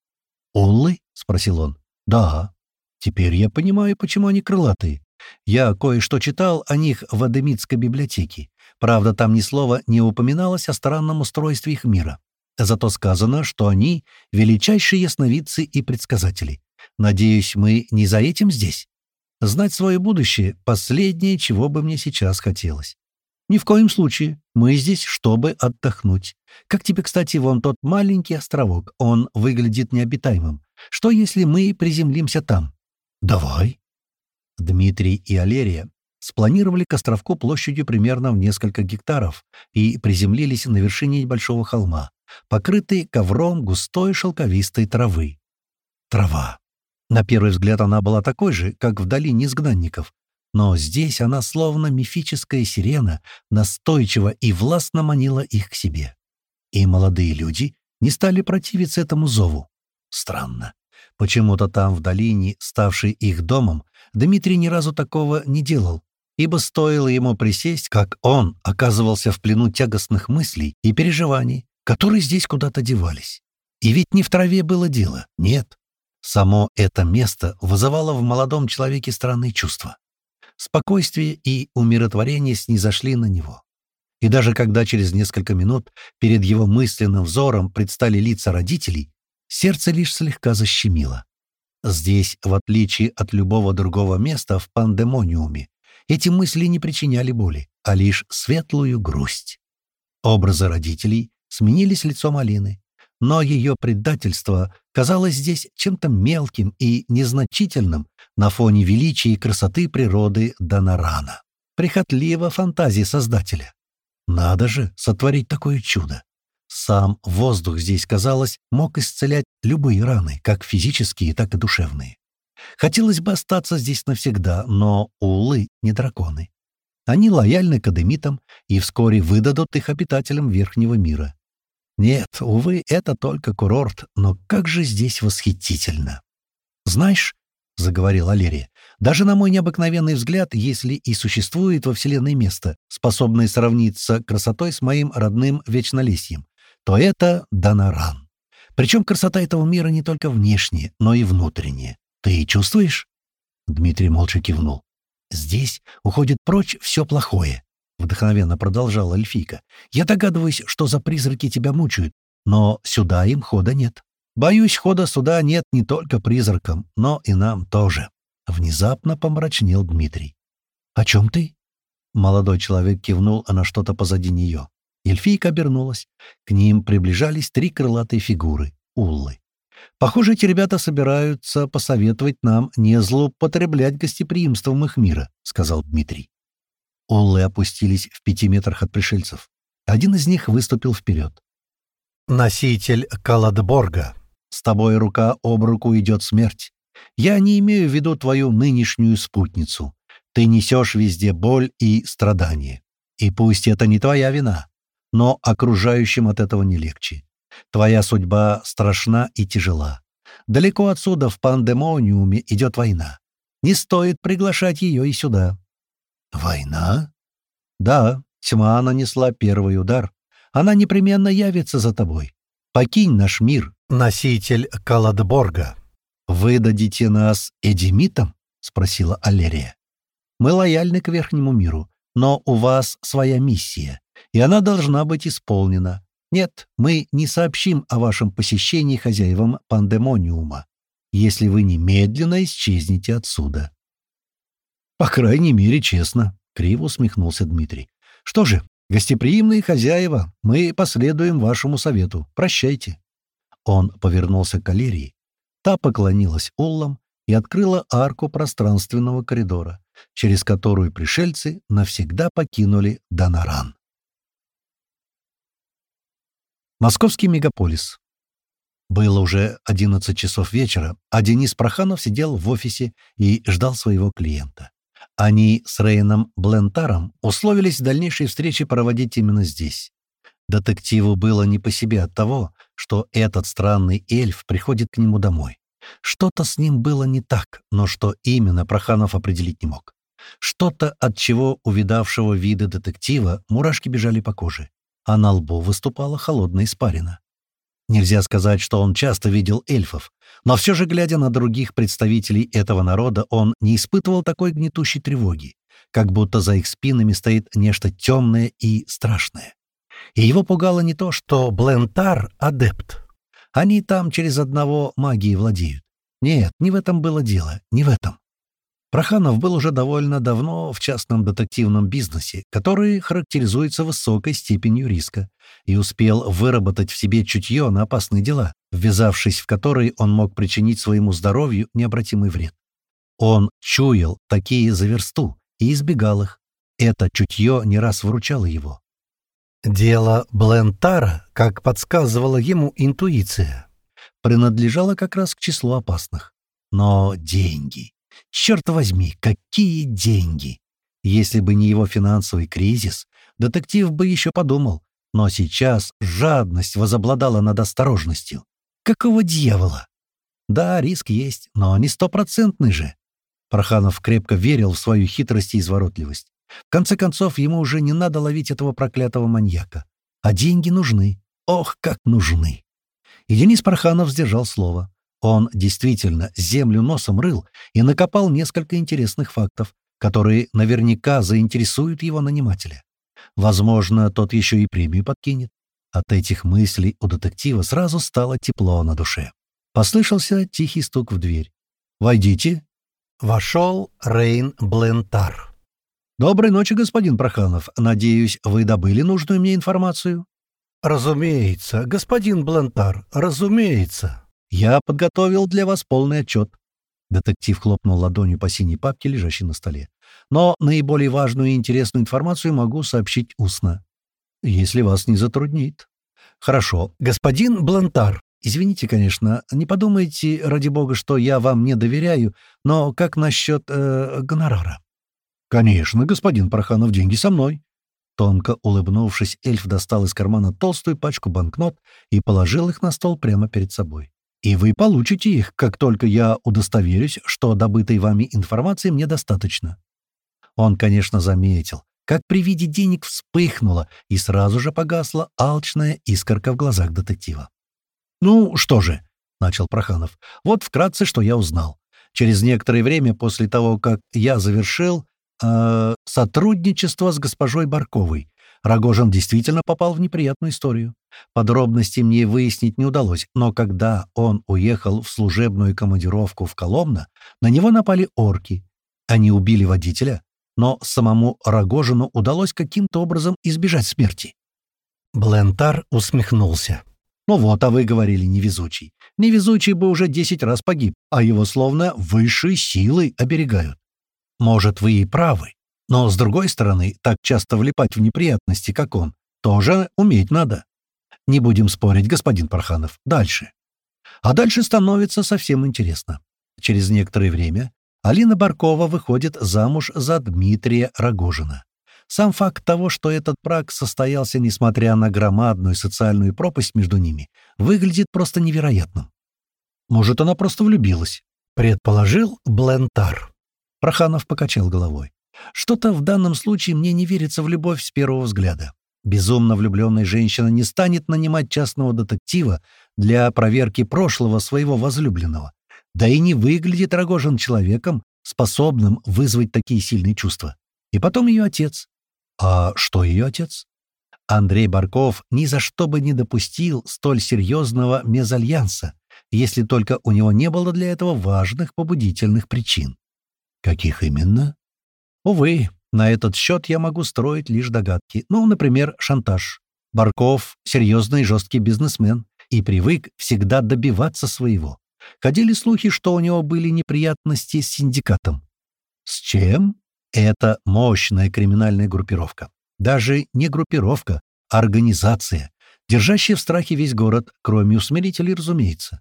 «Уллы?» — спросил он. «Да. Теперь я понимаю, почему они крылатые. Я кое-что читал о них в Адемитской библиотеке. Правда, там ни слова не упоминалось о странном устройстве их мира. Зато сказано, что они — величайшие ясновидцы и предсказатели. Надеюсь, мы не за этим здесь? Знать свое будущее — последнее, чего бы мне сейчас хотелось. Ни в коем случае. Мы здесь, чтобы отдохнуть. Как тебе, кстати, вон тот маленький островок. Он выглядит необитаемым. Что, если мы приземлимся там? Давай. Дмитрий и Алерия спланировали к островку площадью примерно в несколько гектаров и приземлились на вершине небольшого холма, покрытый ковром густой шелковистой травы. Трава. На первый взгляд она была такой же, как в долине изгнанников, но здесь она словно мифическая сирена настойчиво и властно манила их к себе. И молодые люди не стали противиться этому зову. Странно. Почему-то там, в долине, ставшей их домом, Дмитрий ни разу такого не делал, ибо стоило ему присесть, как он оказывался в плену тягостных мыслей и переживаний, которые здесь куда-то девались. И ведь не в траве было дело, нет. Само это место вызывало в молодом человеке странные чувства. Спокойствие и умиротворение снизошли на него. И даже когда через несколько минут перед его мысленным взором предстали лица родителей, сердце лишь слегка защемило. Здесь, в отличие от любого другого места в пандемониуме, эти мысли не причиняли боли, а лишь светлую грусть. Образы родителей сменились лицом Алины, но ее предательство казалось здесь чем-то мелким и незначительным на фоне величия и красоты природы Донорана. Прихотливо фантазии Создателя. Надо же сотворить такое чудо. Сам воздух здесь, казалось, мог исцелять любые раны, как физические, так и душевные. Хотелось бы остаться здесь навсегда, но улы не драконы. Они лояльны к адемитам и вскоре выдадут их обитателям Верхнего мира. Нет, увы, это только курорт, но как же здесь восхитительно. «Знаешь», — заговорил Алерия, — «даже на мой необыкновенный взгляд, если и существует во Вселенной место, способное сравниться красотой с моим родным Вечнолесьем, то это Доноран. Причем красота этого мира не только внешняя, но и внутренняя. Ты чувствуешь?» Дмитрий молча кивнул. «Здесь уходит прочь все плохое», — вдохновенно продолжала эльфийка. «Я догадываюсь, что за призраки тебя мучают, но сюда им хода нет. Боюсь, хода сюда нет не только призракам, но и нам тоже». Внезапно помрачнел Дмитрий. «О чем ты?» Молодой человек кивнул, а на что-то позади нее. Эльфийка обернулась. К ним приближались три крылатые фигуры — уллы. Похоже, эти ребята собираются посоветовать нам не злоупотреблять гостеприимством их мира», — сказал Дмитрий. Уллы опустились в пяти метрах от пришельцев. Один из них выступил вперед. Носитель Каладборга. С тобой рука об руку идет смерть. Я не имею в виду твою нынешнюю спутницу. Ты несешь везде боль и страдания. И пусть это не твоя вина, но окружающим от этого не легче. Твоя судьба страшна и тяжела. Далеко отсюда, в пандемониуме, идет война. Не стоит приглашать ее и сюда. Война? Да, тьма нанесла первый удар. Она непременно явится за тобой. Покинь наш мир, носитель Каладборга. «Выдадите нас эдемитам?» — спросила Аллерия. «Мы лояльны к верхнему миру, но у вас своя миссия, и она должна быть исполнена. Нет, мы не сообщим о вашем посещении хозяевам пандемониума, если вы немедленно исчезнете отсюда». «По крайней мере, честно», — криво усмехнулся Дмитрий. «Что же, гостеприимные хозяева, мы последуем вашему совету. Прощайте». Он повернулся к Алерии, Та поклонилась Оллам и открыла арку пространственного коридора, через которую пришельцы навсегда покинули Доноран. Московский мегаполис. Было уже 11 часов вечера, а Денис Проханов сидел в офисе и ждал своего клиента. Они с Рейном Блентаром условились дальнейшей встречи проводить именно здесь. Детективу было не по себе от того, что этот странный эльф приходит к нему домой. Что-то с ним было не так, но что именно Проханов определить не мог. Что-то, от чего увидавшего виды детектива мурашки бежали по коже, а на лбу выступала холодная испарина. Нельзя сказать, что он часто видел эльфов, но все же, глядя на других представителей этого народа, он не испытывал такой гнетущей тревоги, как будто за их спинами стоит нечто темное и страшное. И его пугало не то, что Блентар — адепт. Они там через одного магии владеют. Нет, не в этом было дело, не в этом. Проханов был уже довольно давно в частном детективном бизнесе, который характеризуется высокой степенью риска, и успел выработать в себе чутье на опасные дела, ввязавшись в которые он мог причинить своему здоровью необратимый вред. Он чуял такие за версту и избегал их. Это чутье не раз выручало его. Дело Блентара, как подсказывала ему интуиция, принадлежало как раз к числу опасных. Но деньги... Черт возьми, какие деньги! Если бы не его финансовый кризис, детектив бы еще подумал. Но сейчас жадность возобладала над осторожностью. Какого дьявола? Да, риск есть, но не стопроцентный же. Проханов крепко верил в свою хитрость и изворотливость. В конце концов, ему уже не надо ловить этого проклятого маньяка. А деньги нужны. Ох, как нужны! И Денис Парханов сдержал слово. Он действительно землю носом рыл и накопал несколько интересных фактов, которые наверняка заинтересуют его нанимателя. Возможно, тот еще и премию подкинет. От этих мыслей у детектива сразу стало тепло на душе. Послышался тихий стук в дверь. «Войдите». Вошел Рейн Блентар. «Доброй ночи, господин Проханов. Надеюсь, вы добыли нужную мне информацию?» «Разумеется, господин Блантар, разумеется. Я подготовил для вас полный отчет». Детектив хлопнул ладонью по синей папке, лежащей на столе. «Но наиболее важную и интересную информацию могу сообщить устно, если вас не затруднит». «Хорошо. Господин Блантар, извините, конечно, не подумайте, ради бога, что я вам не доверяю, но как насчет э, гонорара?» «Конечно, господин Проханов, деньги со мной». Тонко улыбнувшись, эльф достал из кармана толстую пачку банкнот и положил их на стол прямо перед собой. «И вы получите их, как только я удостоверюсь, что добытой вами информации мне достаточно». Он, конечно, заметил, как при виде денег вспыхнула и сразу же погасла алчная искорка в глазах детектива. «Ну, что же», — начал Проханов, — «вот вкратце, что я узнал. Через некоторое время после того, как я завершил э, сотрудничество с госпожой Барковой. Рогожин действительно попал в неприятную историю. Подробности мне выяснить не удалось, но когда он уехал в служебную командировку в Коломна, на него напали орки. Они убили водителя, но самому Рогожину удалось каким-то образом избежать смерти. Блентар усмехнулся. «Ну вот, а вы говорили невезучий. Невезучий бы уже десять раз погиб, а его словно высшей силой оберегают. Может, вы и правы. Но, с другой стороны, так часто влипать в неприятности, как он, тоже уметь надо. Не будем спорить, господин Парханов. Дальше. А дальше становится совсем интересно. Через некоторое время Алина Баркова выходит замуж за Дмитрия Рогожина. Сам факт того, что этот брак состоялся, несмотря на громадную социальную пропасть между ними, выглядит просто невероятным. Может, она просто влюбилась, предположил Блентар. Проханов покачал головой. Что-то в данном случае мне не верится в любовь с первого взгляда. Безумно влюбленная женщина не станет нанимать частного детектива для проверки прошлого своего возлюбленного. Да и не выглядит Рогожин человеком, способным вызвать такие сильные чувства. И потом ее отец. А что ее отец? Андрей Барков ни за что бы не допустил столь серьезного мезальянса, если только у него не было для этого важных побудительных причин. Каких именно? Увы, на этот счет я могу строить лишь догадки. Ну, например, шантаж. Барков — серьезный и жесткий бизнесмен и привык всегда добиваться своего. Ходили слухи, что у него были неприятности с синдикатом. С чем? Это мощная криминальная группировка. Даже не группировка, а организация, держащая в страхе весь город, кроме усмирителей, разумеется.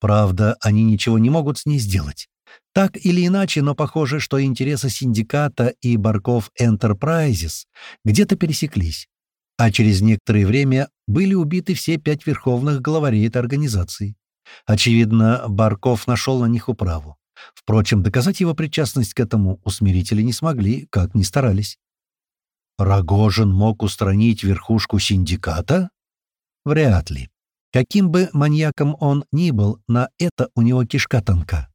Правда, они ничего не могут с ней сделать. Так или иначе, но похоже, что интересы синдиката и Барков Enterprises где-то пересеклись, а через некоторое время были убиты все пять верховных главарей этой организации. Очевидно, Барков нашел на них управу. Впрочем, доказать его причастность к этому усмирители не смогли, как ни старались. Рогожин мог устранить верхушку синдиката? Вряд ли. Каким бы маньяком он ни был, на это у него кишка тонка.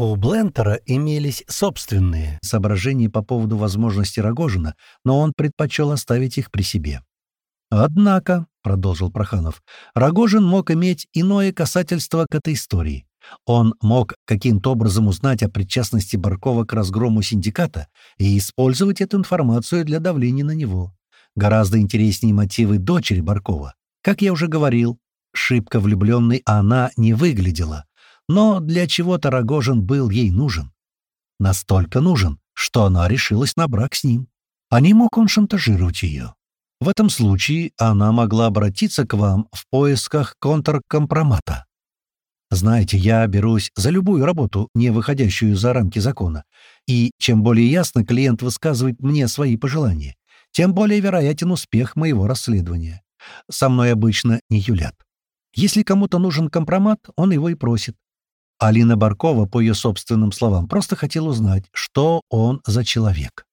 У Блентера имелись собственные соображения по поводу возможности Рогожина, но он предпочел оставить их при себе. «Однако», — продолжил Проханов, — «Рогожин мог иметь иное касательство к этой истории. Он мог каким-то образом узнать о причастности Баркова к разгрому синдиката и использовать эту информацию для давления на него. Гораздо интереснее мотивы дочери Баркова. Как я уже говорил, шибко влюбленной она не выглядела, но для чего-то Рогожин был ей нужен. Настолько нужен, что она решилась на брак с ним. А не мог он шантажировать ее. В этом случае она могла обратиться к вам в поисках контркомпромата. Знаете, я берусь за любую работу, не выходящую за рамки закона, и чем более ясно клиент высказывает мне свои пожелания, тем более вероятен успех моего расследования. Со мной обычно не юлят. Если кому-то нужен компромат, он его и просит. Алина Баркова, по ее собственным словам, просто хотела узнать, что он за человек.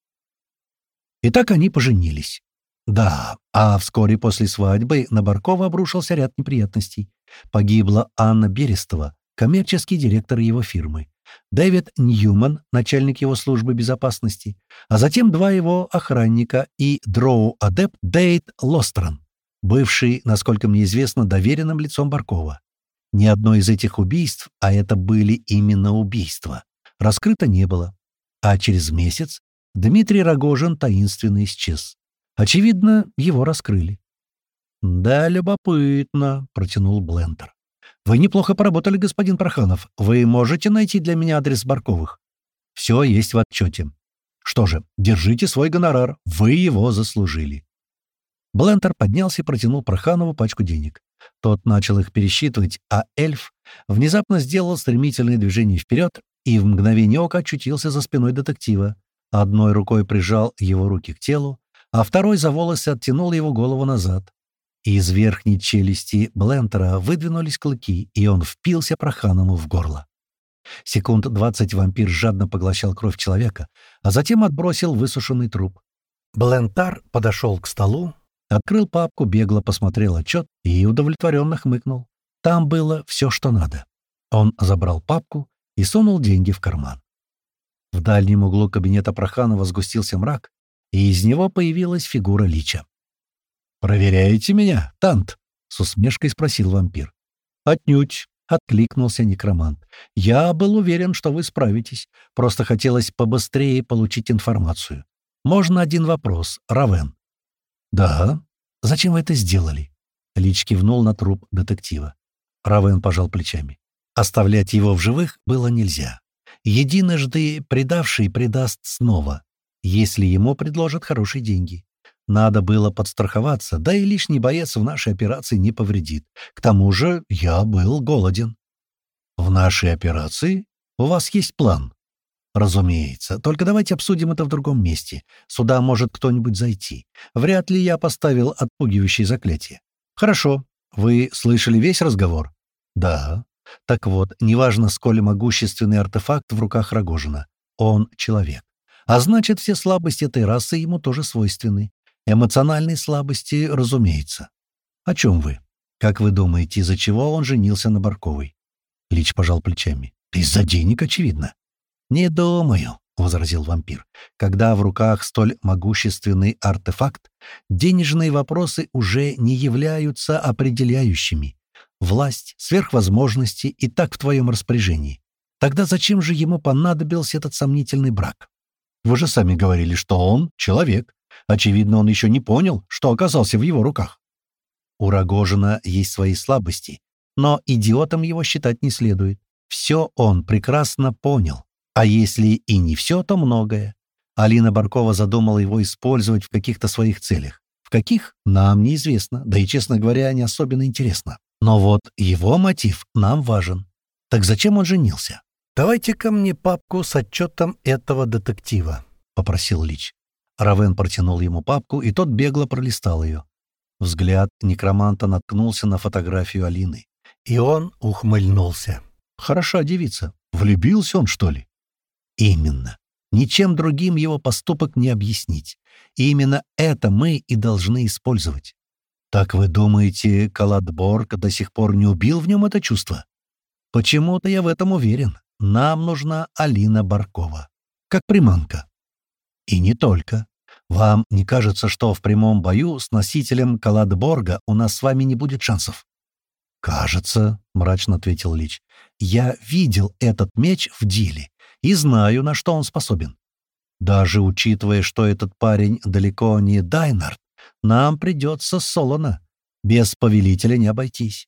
И так они поженились. Да, а вскоре после свадьбы на Баркова обрушился ряд неприятностей. Погибла Анна Берестова, коммерческий директор его фирмы, Дэвид Ньюман, начальник его службы безопасности, а затем два его охранника и дроу-адепт Дейт Лострон, бывший, насколько мне известно, доверенным лицом Баркова. Ни одно из этих убийств, а это были именно убийства, раскрыто не было. А через месяц Дмитрий Рогожин таинственно исчез. Очевидно, его раскрыли. «Да, любопытно», — протянул Блендер. «Вы неплохо поработали, господин Проханов. Вы можете найти для меня адрес Барковых?» «Все есть в отчете. Что же, держите свой гонорар. Вы его заслужили». Блендер поднялся и протянул Проханову пачку денег. Тот начал их пересчитывать, а эльф внезапно сделал стремительное движение вперед и в мгновение ока очутился за спиной детектива. Одной рукой прижал его руки к телу, а второй за волосы оттянул его голову назад. Из верхней челюсти Блентера выдвинулись клыки, и он впился Проханому в горло. Секунд двадцать вампир жадно поглощал кровь человека, а затем отбросил высушенный труп. Блентар подошел к столу, открыл папку, бегло посмотрел отчет и удовлетворенно хмыкнул. Там было все, что надо. Он забрал папку и сунул деньги в карман. В дальнем углу кабинета Проханова сгустился мрак, и из него появилась фигура Лича. «Проверяете меня, Тант?» — с усмешкой спросил вампир. «Отнюдь», — откликнулся некромант. «Я был уверен, что вы справитесь. Просто хотелось побыстрее получить информацию. Можно один вопрос, Равен?» «Да. Зачем вы это сделали?» Лич кивнул на труп детектива. Равен пожал плечами. Оставлять его в живых было нельзя. Единожды предавший предаст снова если ему предложат хорошие деньги. Надо было подстраховаться, да и лишний боец в нашей операции не повредит. К тому же я был голоден. В нашей операции у вас есть план? Разумеется. Только давайте обсудим это в другом месте. Сюда может кто-нибудь зайти. Вряд ли я поставил отпугивающее заклятие. Хорошо. Вы слышали весь разговор? Да. Так вот, неважно, сколь могущественный артефакт в руках Рогожина. Он человек. А значит, все слабости этой расы ему тоже свойственны. Эмоциональные слабости, разумеется. О чем вы? Как вы думаете, из-за чего он женился на Барковой? Лич пожал плечами. Из-за денег, очевидно. «Не думаю», — возразил вампир. «Когда в руках столь могущественный артефакт, денежные вопросы уже не являются определяющими. Власть, сверхвозможности и так в твоем распоряжении. Тогда зачем же ему понадобился этот сомнительный брак? Вы же сами говорили, что он — человек. Очевидно, он еще не понял, что оказался в его руках. У Рогожина есть свои слабости, но идиотом его считать не следует. Все он прекрасно понял. А если и не все, то многое. Алина Баркова задумала его использовать в каких-то своих целях. В каких? Нам неизвестно, да и, честно говоря, не особенно интересно. Но вот его мотив нам важен. Так зачем он женился? «Давайте ко мне папку с отчетом этого детектива», — попросил Лич. Равен протянул ему папку, и тот бегло пролистал ее. Взгляд некроманта наткнулся на фотографию Алины. И он ухмыльнулся. «Хороша девица. Влюбился он, что ли?» Именно. Ничем другим его поступок не объяснить. И именно это мы и должны использовать. Так вы думаете, Каладборг до сих пор не убил в нем это чувство? Почему-то я в этом уверен. Нам нужна Алина Баркова. Как приманка. И не только. Вам не кажется, что в прямом бою с носителем Каладборга у нас с вами не будет шансов? «Кажется», — мрачно ответил Лич, — «я видел этот меч в деле и знаю, на что он способен. Даже учитывая, что этот парень далеко не Дайнард, нам придется солоно. Без повелителя не обойтись.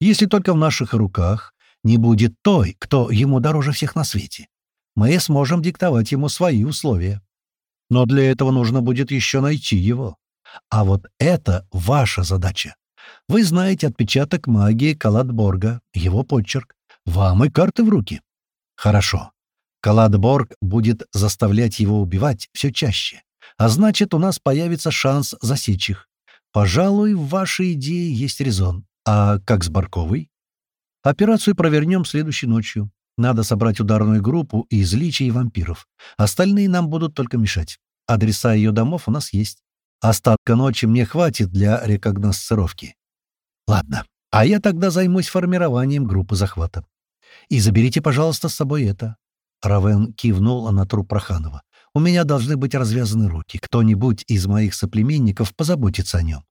Если только в наших руках не будет той, кто ему дороже всех на свете. Мы сможем диктовать ему свои условия. Но для этого нужно будет еще найти его. А вот это ваша задача. Вы знаете отпечаток магии Каладборга, его почерк. Вам и карты в руки. Хорошо. Каладборг будет заставлять его убивать все чаще. А значит, у нас появится шанс засечь их. Пожалуй, в вашей идее есть резон. А как с Барковой? Операцию провернем следующей ночью. Надо собрать ударную группу из личий вампиров. Остальные нам будут только мешать. Адреса ее домов у нас есть. Остатка ночи мне хватит для рекогносцировки. Ладно, а я тогда займусь формированием группы захвата. И заберите, пожалуйста, с собой это. Равен кивнула на труп Проханова. «У меня должны быть развязаны руки. Кто-нибудь из моих соплеменников позаботится о нем».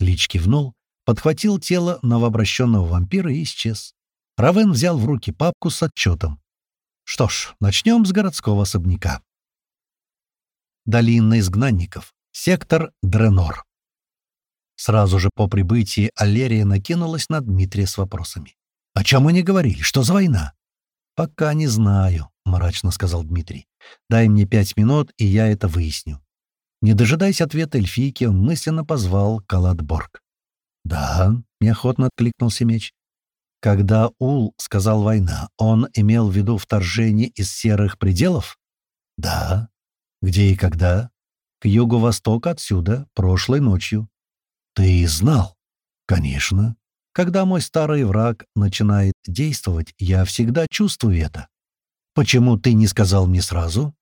Лич кивнул, подхватил тело новообращенного вампира и исчез. Равен взял в руки папку с отчетом. Что ж, начнем с городского особняка. Долина изгнанников. Сектор Дренор. Сразу же по прибытии Алерия накинулась на Дмитрия с вопросами. «О чем они говорили? Что за война?» «Пока не знаю», — мрачно сказал Дмитрий. «Дай мне пять минут, и я это выясню». Не дожидаясь ответа эльфийки, он мысленно позвал Каладборг. «Да», — неохотно откликнулся меч. «Когда Ул сказал «война», он имел в виду вторжение из серых пределов?» «Да». «Где и когда?» «К югу-востоку отсюда, прошлой ночью». «Ты знал?» «Конечно. Когда мой старый враг начинает действовать, я всегда чувствую это. Почему ты не сказал мне сразу?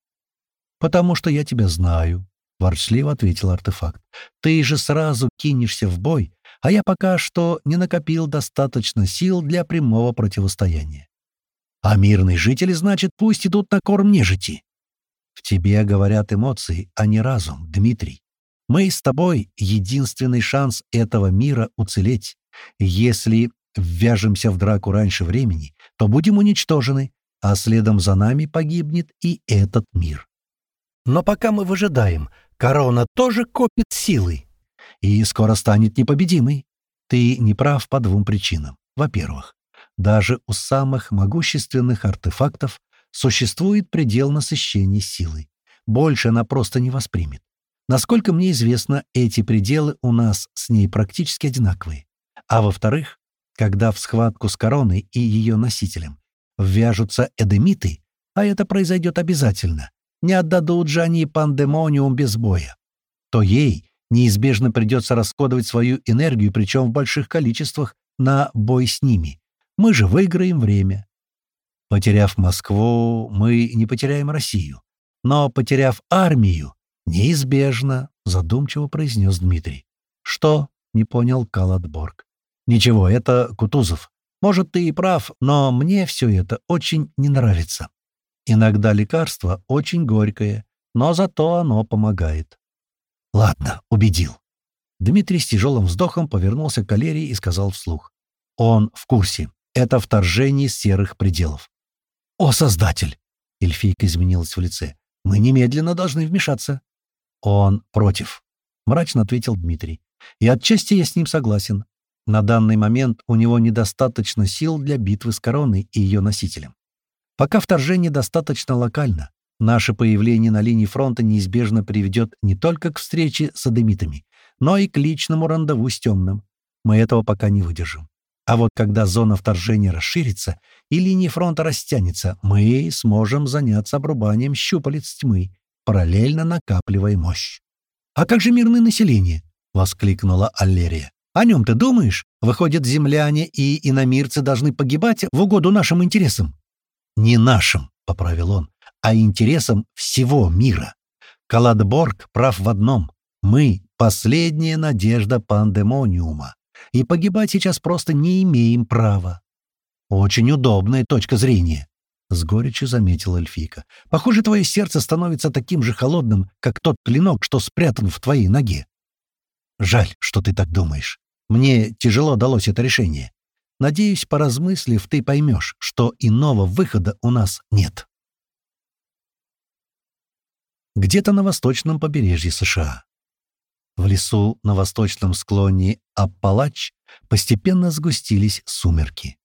Потому что я тебя знаю, — ворчливо ответил артефакт. Ты же сразу кинешься в бой, а я пока что не накопил достаточно сил для прямого противостояния. А мирные жители, значит, пусть идут на корм нежити. В тебе говорят эмоции, а не разум, Дмитрий. Мы с тобой — единственный шанс этого мира уцелеть. Если ввяжемся в драку раньше времени, то будем уничтожены, а следом за нами погибнет и этот мир. Но пока мы выжидаем, корона тоже копит силы. И скоро станет непобедимой. Ты не прав по двум причинам. Во-первых, даже у самых могущественных артефактов существует предел насыщения силой. Больше она просто не воспримет. Насколько мне известно, эти пределы у нас с ней практически одинаковые. А во-вторых, когда в схватку с короной и ее носителем ввяжутся эдемиты, а это произойдет обязательно, не отдадут же они пандемониум без боя, то ей неизбежно придется расходовать свою энергию, причем в больших количествах, на бой с ними. Мы же выиграем время. Потеряв Москву, мы не потеряем Россию. Но, потеряв армию, неизбежно, задумчиво произнес Дмитрий. Что? Не понял Калатборг. Ничего, это Кутузов. Может, ты и прав, но мне все это очень не нравится. Иногда лекарство очень горькое, но зато оно помогает. Ладно, убедил. Дмитрий с тяжелым вздохом повернулся к Калерии и сказал вслух. Он в курсе. Это вторжение серых пределов. «О, Создатель!» — эльфийка изменилась в лице. «Мы немедленно должны вмешаться». «Он против», — мрачно ответил Дмитрий. «И отчасти я с ним согласен. На данный момент у него недостаточно сил для битвы с короной и ее носителем. Пока вторжение достаточно локально, наше появление на линии фронта неизбежно приведет не только к встрече с адемитами, но и к личному рандеву с темным. Мы этого пока не выдержим. А вот когда зона вторжения расширится и линия фронта растянется, мы сможем заняться обрубанием щупалец тьмы, параллельно накапливая мощь. «А как же мирное население?» — воскликнула Аллерия. «О нем ты думаешь? Выходят, земляне и иномирцы должны погибать в угоду нашим интересам?» «Не нашим», — поправил он, — «а интересам всего мира. Каладборг прав в одном. Мы — последняя надежда пандемониума, и погибать сейчас просто не имеем права». «Очень удобная точка зрения», — с горечью заметила эльфийка. «Похоже, твое сердце становится таким же холодным, как тот клинок, что спрятан в твоей ноге». «Жаль, что ты так думаешь. Мне тяжело далось это решение. Надеюсь, поразмыслив, ты поймешь, что иного выхода у нас нет. Где-то на восточном побережье США. В лесу на восточном склоне Аппалач постепенно сгустились сумерки.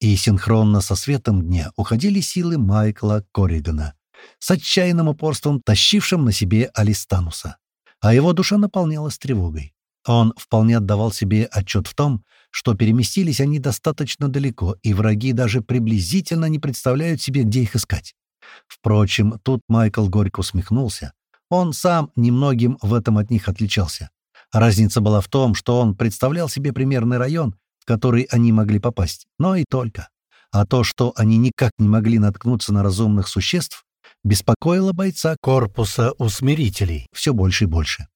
И синхронно со светом дня уходили силы Майкла Корригана, с отчаянным упорством тащившим на себе Алистануса, а его душа наполнялась тревогой. Он вполне отдавал себе отчет в том, что переместились они достаточно далеко, и враги даже приблизительно не представляют себе, где их искать. Впрочем, тут Майкл горько усмехнулся. Он сам немногим в этом от них отличался. Разница была в том, что он представлял себе примерный район, в который они могли попасть, но и только. А то, что они никак не могли наткнуться на разумных существ, беспокоило бойца корпуса усмирителей все больше и больше.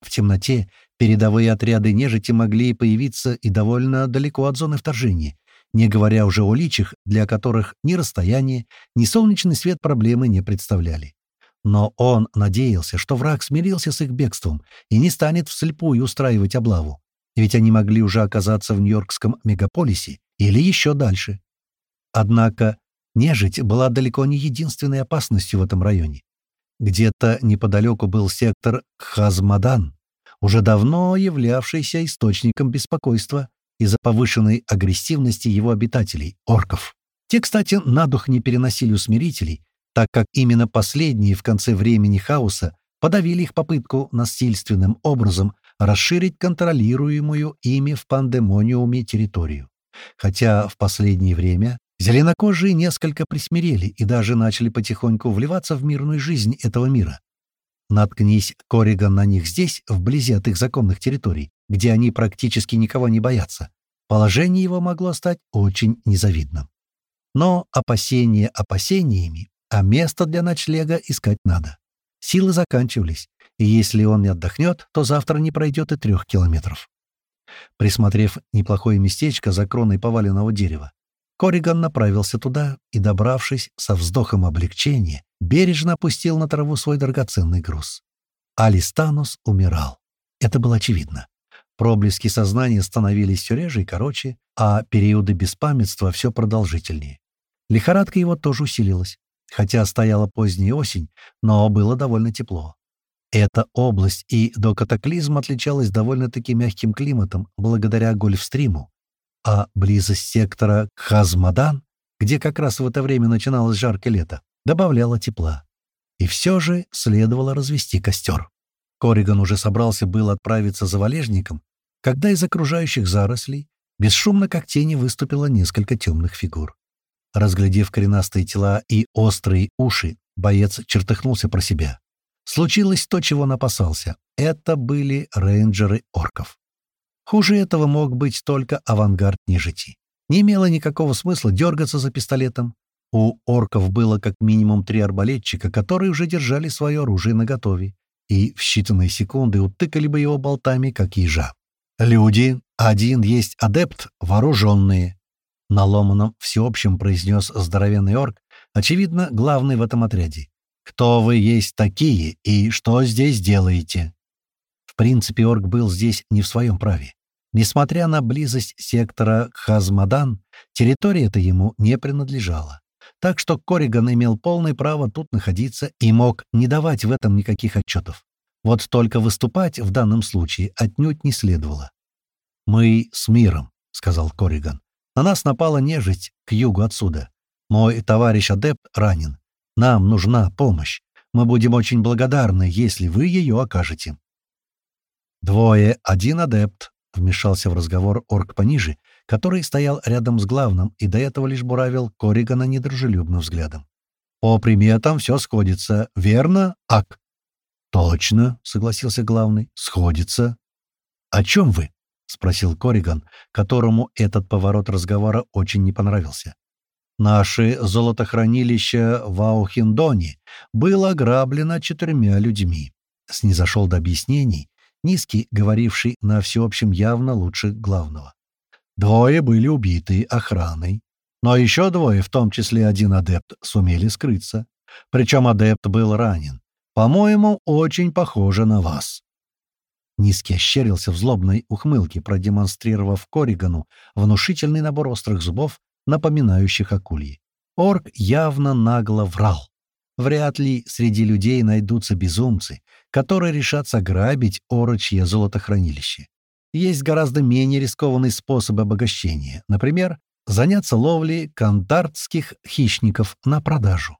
В темноте Передовые отряды нежити могли появиться и довольно далеко от зоны вторжения, не говоря уже о личах, для которых ни расстояние, ни солнечный свет проблемы не представляли. Но он надеялся, что враг смирился с их бегством и не станет вслепую устраивать облаву, ведь они могли уже оказаться в Нью-Йоркском мегаполисе или еще дальше. Однако нежить была далеко не единственной опасностью в этом районе. Где-то неподалеку был сектор Хазмадан, уже давно являвшийся источником беспокойства из-за повышенной агрессивности его обитателей, орков. Те, кстати, на дух не переносили усмирителей, так как именно последние в конце времени хаоса подавили их попытку насильственным образом расширить контролируемую ими в пандемониуме территорию. Хотя в последнее время зеленокожие несколько присмирели и даже начали потихоньку вливаться в мирную жизнь этого мира, Наткнись Корриган на них здесь, вблизи от их законных территорий, где они практически никого не боятся. Положение его могло стать очень незавидным. Но опасения опасениями, а место для ночлега искать надо. Силы заканчивались, и если он не отдохнет, то завтра не пройдет и трех километров. Присмотрев неплохое местечко за кроной поваленного дерева, Корриган направился туда и, добравшись со вздохом облегчения, бережно опустил на траву свой драгоценный груз. Алистанус умирал. Это было очевидно. Проблески сознания становились все реже и короче, а периоды беспамятства все продолжительнее. Лихорадка его тоже усилилась. Хотя стояла поздняя осень, но было довольно тепло. Эта область и до катаклизма отличалась довольно-таки мягким климатом благодаря Гольфстриму, а близость сектора Хазмадан, где как раз в это время начиналось жаркое лето, добавляла тепла. И все же следовало развести костер. Кориган уже собрался был отправиться за валежником, когда из окружающих зарослей бесшумно как тени выступило несколько темных фигур. Разглядев коренастые тела и острые уши, боец чертыхнулся про себя. Случилось то, чего он опасался. Это были рейнджеры орков. Хуже этого мог быть только авангард нежити. Не имело никакого смысла дергаться за пистолетом. У орков было как минимум три арбалетчика, которые уже держали свое оружие наготове и в считанные секунды утыкали бы его болтами, как ежа. «Люди, один есть адепт, вооруженные», — на ломаном всеобщем произнес здоровенный орк, очевидно, главный в этом отряде. «Кто вы есть такие и что здесь делаете?» В принципе, орк был здесь не в своем праве. Несмотря на близость сектора Хазмадан, территория эта ему не принадлежала. Так что Кориган имел полное право тут находиться и мог не давать в этом никаких отчетов. Вот только выступать в данном случае отнюдь не следовало. «Мы с миром», — сказал Кориган. «На нас напала нежить к югу отсюда. Мой товарищ-адепт ранен. Нам нужна помощь. Мы будем очень благодарны, если вы ее окажете». «Двое, один адепт», — вмешался в разговор орк пониже, который стоял рядом с главным и до этого лишь буравил Коригана недружелюбным взглядом. «По приметам все сходится. Верно, Ак?» «Точно», — согласился главный, — «сходится». «О чем вы?» — спросил Кориган, которому этот поворот разговора очень не понравился. «Наше золотохранилище в Аухиндоне было ограблено четырьмя людьми». Снизошел до объяснений, низкий, говоривший на всеобщем явно лучше главного. Двое были убиты охраной, но еще двое, в том числе один адепт, сумели скрыться. Причем адепт был ранен. По-моему, очень похоже на вас». Низкий ощерился в злобной ухмылке, продемонстрировав Коригану внушительный набор острых зубов, напоминающих акульи. Орк явно нагло врал. Вряд ли среди людей найдутся безумцы, которые решатся грабить орочье золотохранилище. Есть гораздо менее рискованный способ обогащения. Например, заняться ловлей кантартских хищников на продажу.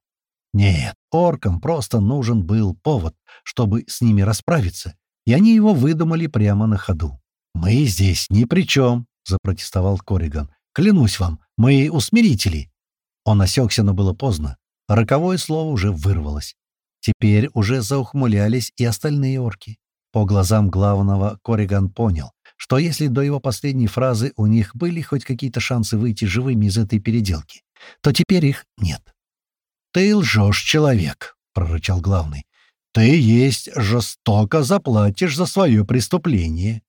Нет, оркам просто нужен был повод, чтобы с ними расправиться, и они его выдумали прямо на ходу. «Мы здесь ни при чем», — запротестовал Кориган. «Клянусь вам, мы усмирители». Он осекся, но было поздно. Роковое слово уже вырвалось. Теперь уже заухмылялись и остальные орки. По глазам главного Кориган понял, что если до его последней фразы у них были хоть какие-то шансы выйти живыми из этой переделки, то теперь их нет. «Ты лжешь, человек», — прорычал главный. «Ты есть жестоко заплатишь за свое преступление.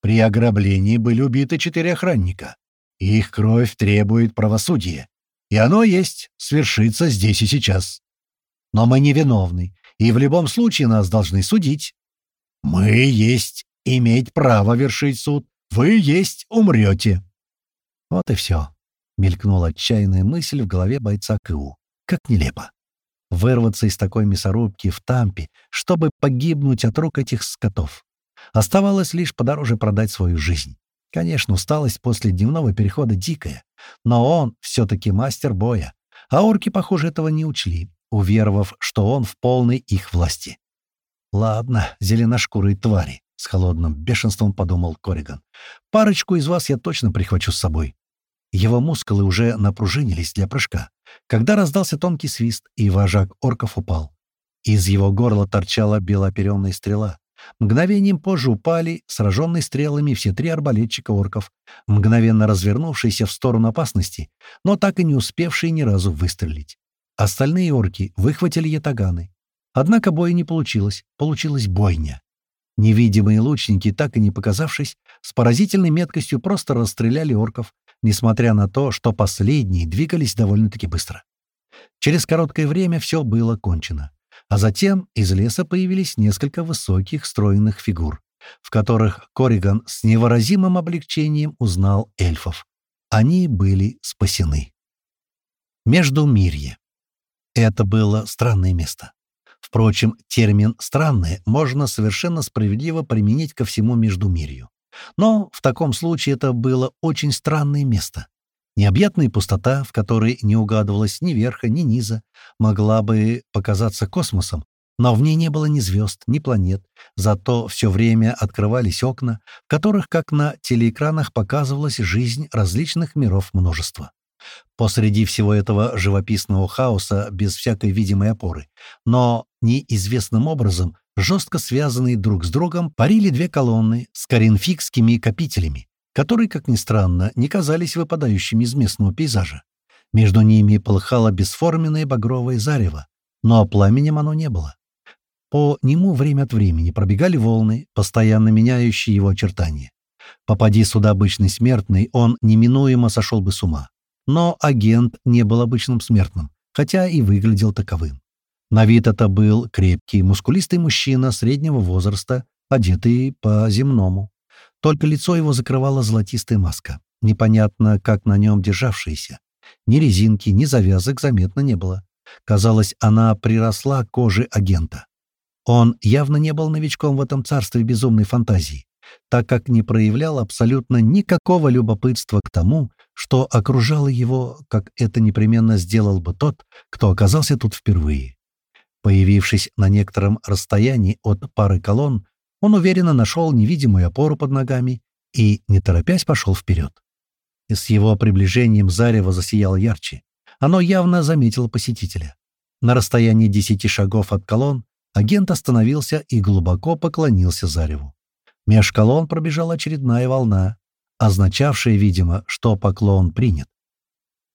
При ограблении были убиты четыре охранника. Их кровь требует правосудия. И оно есть, свершится здесь и сейчас. Но мы невиновны, и в любом случае нас должны судить. Мы есть иметь право вершить суд. Вы есть умрете». Вот и все. Мелькнула отчаянная мысль в голове бойца КУ. Как нелепо. Вырваться из такой мясорубки в Тампе, чтобы погибнуть от рук этих скотов. Оставалось лишь подороже продать свою жизнь. Конечно, усталость после дневного перехода дикая, но он все-таки мастер боя. А орки, похоже, этого не учли, уверовав, что он в полной их власти. «Ладно, зеленошкурые твари», — с холодным бешенством подумал Кориган. «Парочку из вас я точно прихвачу с собой. Его мускулы уже напружинились для прыжка, когда раздался тонкий свист, и вожак орков упал. Из его горла торчала белоперенная стрела. Мгновением позже упали, сраженные стрелами, все три арбалетчика орков, мгновенно развернувшиеся в сторону опасности, но так и не успевшие ни разу выстрелить. Остальные орки выхватили ятаганы. Однако боя не получилось, получилась бойня. Невидимые лучники, так и не показавшись, с поразительной меткостью просто расстреляли орков, несмотря на то, что последние двигались довольно-таки быстро. Через короткое время все было кончено. А затем из леса появились несколько высоких, стройных фигур, в которых Кориган с невыразимым облегчением узнал эльфов. Они были спасены. Между Междумирье. Это было странное место. Впрочем, термин «странное» можно совершенно справедливо применить ко всему Междумирью. Но в таком случае это было очень странное место. Необъятная пустота, в которой не угадывалось ни верха, ни низа, могла бы показаться космосом, Но в ней не было ни звезд, ни планет, зато все время открывались окна, в которых, как на телеэкранах, показывалась жизнь различных миров множества. Посреди всего этого живописного хаоса, без всякой видимой опоры, но неизвестным образом, жестко связанные друг с другом, парили две колонны с коринфикскими копителями, которые, как ни странно, не казались выпадающими из местного пейзажа. Между ними полыхало бесформенное багровое зарево, но пламенем оно не было. По нему время от времени пробегали волны, постоянно меняющие его очертания. Попади сюда обычный смертный, он неминуемо сошел бы с ума. Но агент не был обычным смертным, хотя и выглядел таковым. На вид это был крепкий, мускулистый мужчина среднего возраста, одетый по-земному. Только лицо его закрывала золотистая маска, непонятно, как на нем державшаяся. Ни резинки, ни завязок заметно не было. Казалось, она приросла к коже агента. Он явно не был новичком в этом царстве безумной фантазии, так как не проявлял абсолютно никакого любопытства к тому, что окружало его, как это непременно сделал бы тот, кто оказался тут впервые. Появившись на некотором расстоянии от пары колонн, он уверенно нашел невидимую опору под ногами и, не торопясь, пошел вперед. И с его приближением зарево засияло ярче. Оно явно заметило посетителя. На расстоянии десяти шагов от колонн Агент остановился и глубоко поклонился Зареву. Меж колонн пробежала очередная волна, означавшая, видимо, что поклон принят.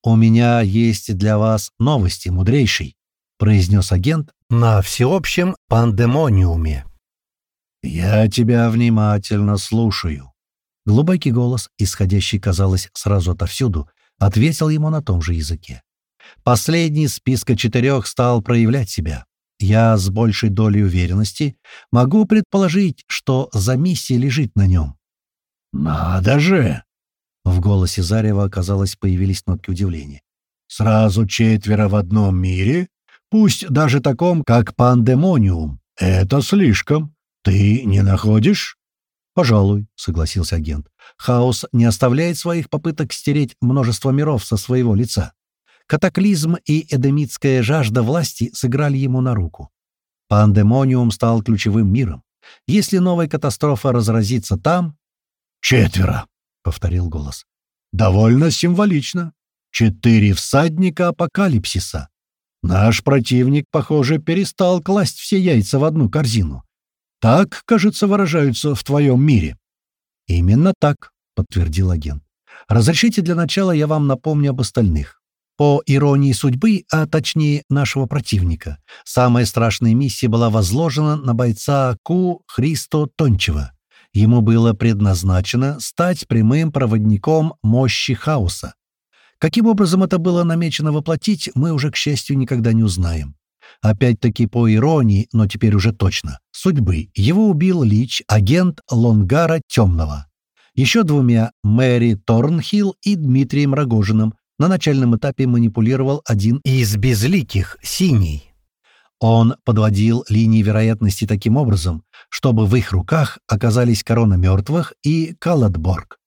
«У меня есть для вас новости, мудрейший», — произнес агент на всеобщем пандемониуме. «Я тебя внимательно слушаю». Глубокий голос, исходящий, казалось, сразу отовсюду, ответил ему на том же языке. Последний из списка четырех стал проявлять себя. Я с большей долей уверенности могу предположить, что за миссия лежит на нем. «Надо же!» В голосе Зарева, оказалось, появились нотки удивления. «Сразу четверо в одном мире? Пусть даже таком, как пандемониум. Это слишком. Ты не находишь?» «Пожалуй», — согласился агент. «Хаос не оставляет своих попыток стереть множество миров со своего лица. Катаклизм и эдемитская жажда власти сыграли ему на руку. Пандемониум стал ключевым миром. Если новая катастрофа разразится там... «Четверо», — повторил голос. «Довольно символично. Четыре всадника апокалипсиса. Наш противник, похоже, перестал класть все яйца в одну корзину. Так, кажется, выражаются в твоем мире». «Именно так», — подтвердил агент. «Разрешите для начала я вам напомню об остальных. По иронии судьбы, а точнее нашего противника, самая страшная миссия была возложена на бойца Ку Христо Тончева. Ему было предназначено стать прямым проводником мощи хаоса. Каким образом это было намечено воплотить, мы уже, к счастью, никогда не узнаем. Опять-таки по иронии, но теперь уже точно, судьбы, его убил Лич, агент Лонгара Темного. Еще двумя — Мэри Торнхилл и Дмитрием Рогожиным, на начальном этапе манипулировал один из безликих, синий. Он подводил линии вероятности таким образом, чтобы в их руках оказались корона мертвых и Каладборг.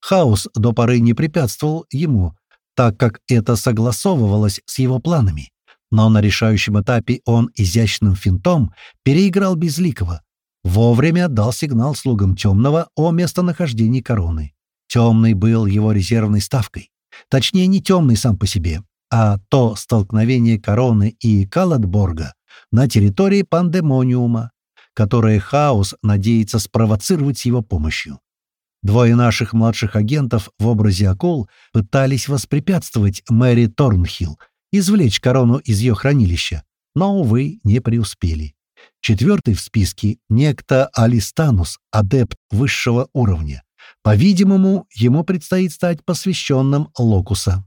Хаос до поры не препятствовал ему, так как это согласовывалось с его планами. Но на решающем этапе он изящным финтом переиграл Безликого. Вовремя дал сигнал слугам Темного о местонахождении короны. Темный был его резервной ставкой. Точнее, не темный сам по себе, а то столкновение короны и Каладборга на территории пандемониума, которое Хаос надеется спровоцировать с его помощью. Двое наших младших агентов в образе акул пытались воспрепятствовать Мэри Торнхилл, извлечь корону из ее хранилища, но, увы, не преуспели. Четвертый в списке — некто Алистанус, адепт высшего уровня. По-видимому, ему предстоит стать посвященным Локуса.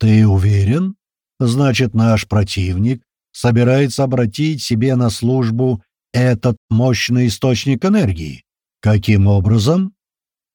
«Ты уверен? Значит, наш противник собирается обратить себе на службу этот мощный источник энергии. Каким образом?»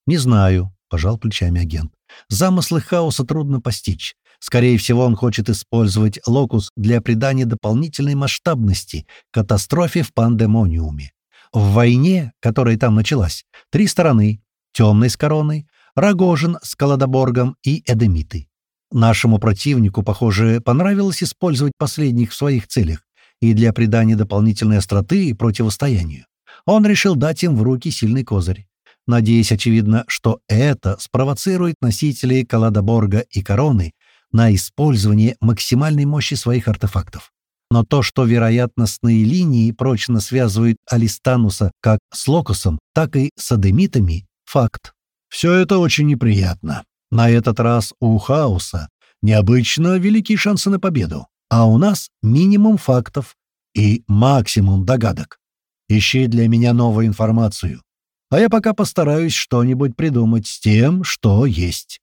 «Не знаю», — пожал плечами агент. «Замыслы хаоса трудно постичь. Скорее всего, он хочет использовать локус для придания дополнительной масштабности катастрофе в пандемониуме. В войне, которая там началась, три стороны Темный с короной, Рогожин с Каладоборгом и Эдемиты. Нашему противнику, похоже, понравилось использовать последних в своих целях, и для придания дополнительной остроты и противостоянию. Он решил дать им в руки сильный козырь, надеясь, очевидно, что это спровоцирует носителей Каладоборга и Короны на использование максимальной мощи своих артефактов. Но то, что вероятностные линии прочно связывают Алистануса как с Локусом, так и с Адемитами — факт. Все это очень неприятно. На этот раз у Хаоса необычно великие шансы на победу, а у нас минимум фактов и максимум догадок. Ищи для меня новую информацию. А я пока постараюсь что-нибудь придумать с тем, что есть.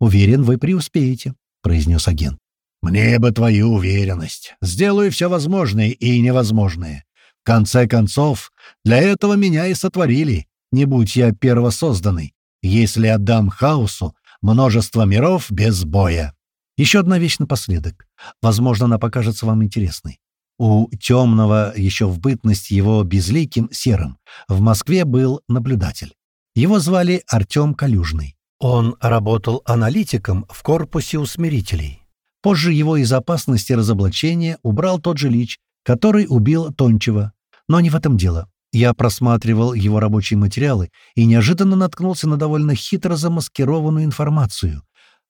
Уверен, вы преуспеете, — произнес агент. Мне бы твою уверенность. Сделаю все возможное и невозможное. В конце концов, для этого меня и сотворили, не будь я первосозданный, если отдам хаосу множество миров без боя. Еще одна вещь напоследок. Возможно, она покажется вам интересной. У темного еще в бытность его безликим серым в Москве был наблюдатель. Его звали Артем Калюжный. Он работал аналитиком в корпусе усмирителей. Позже его из опасности разоблачения убрал тот же Лич, который убил Тончева. Но не в этом дело. Я просматривал его рабочие материалы и неожиданно наткнулся на довольно хитро замаскированную информацию,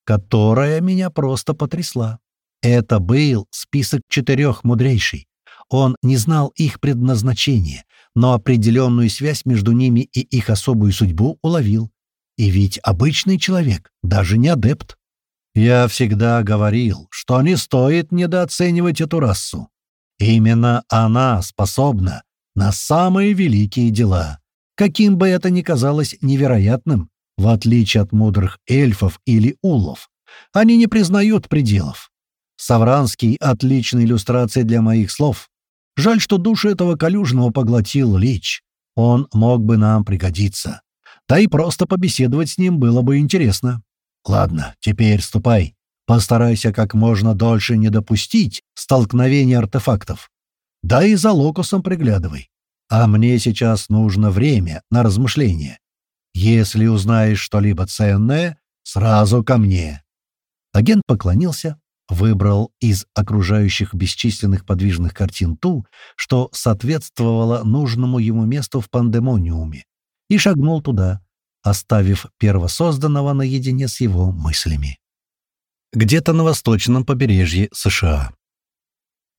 которая меня просто потрясла. Это был список четырех мудрейший. Он не знал их предназначения, но определенную связь между ними и их особую судьбу уловил. И ведь обычный человек, даже не адепт. Я всегда говорил, что не стоит недооценивать эту расу. Именно она способна на самые великие дела, каким бы это ни казалось невероятным, в отличие от мудрых эльфов или улов. Они не признают пределов. Савранский — отличная иллюстрация для моих слов. Жаль, что душу этого Калюжного поглотил Лич. Он мог бы нам пригодиться. Да и просто побеседовать с ним было бы интересно. Ладно, теперь ступай. Постарайся как можно дольше не допустить столкновения артефактов. Да и за локусом приглядывай. А мне сейчас нужно время на размышление. Если узнаешь что-либо ценное, сразу ко мне». Агент поклонился, выбрал из окружающих бесчисленных подвижных картин ту, что соответствовало нужному ему месту в пандемониуме, и шагнул туда, оставив первосозданного наедине с его мыслями. Где-то на восточном побережье США.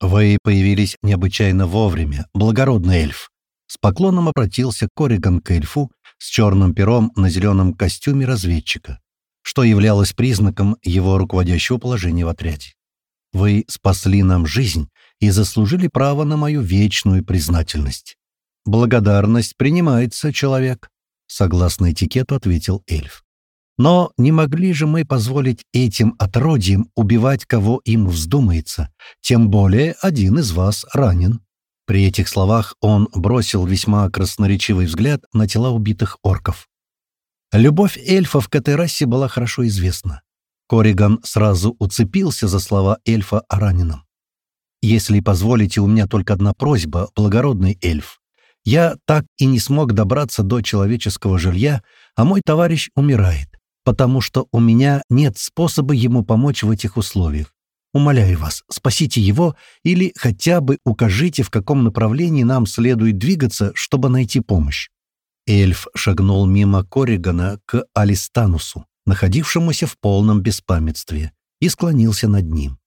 «Вы появились необычайно вовремя, благородный эльф!» С поклоном обратился Кориган к эльфу с черным пером на зеленом костюме разведчика, что являлось признаком его руководящего положения в отряде. «Вы спасли нам жизнь и заслужили право на мою вечную признательность. Благодарность принимается, человек», согласно этикету ответил эльф. Но не могли же мы позволить этим отродьям убивать, кого им вздумается, тем более один из вас ранен. При этих словах он бросил весьма красноречивый взгляд на тела убитых орков. Любовь эльфов к этой расе была хорошо известна. Кориган сразу уцепился за слова эльфа о раненом. «Если позволите, у меня только одна просьба, благородный эльф. Я так и не смог добраться до человеческого жилья, а мой товарищ умирает, потому что у меня нет способа ему помочь в этих условиях. Умоляю вас, спасите его или хотя бы укажите, в каком направлении нам следует двигаться, чтобы найти помощь». Эльф шагнул мимо Корригана к Алистанусу, находившемуся в полном беспамятстве, и склонился над ним.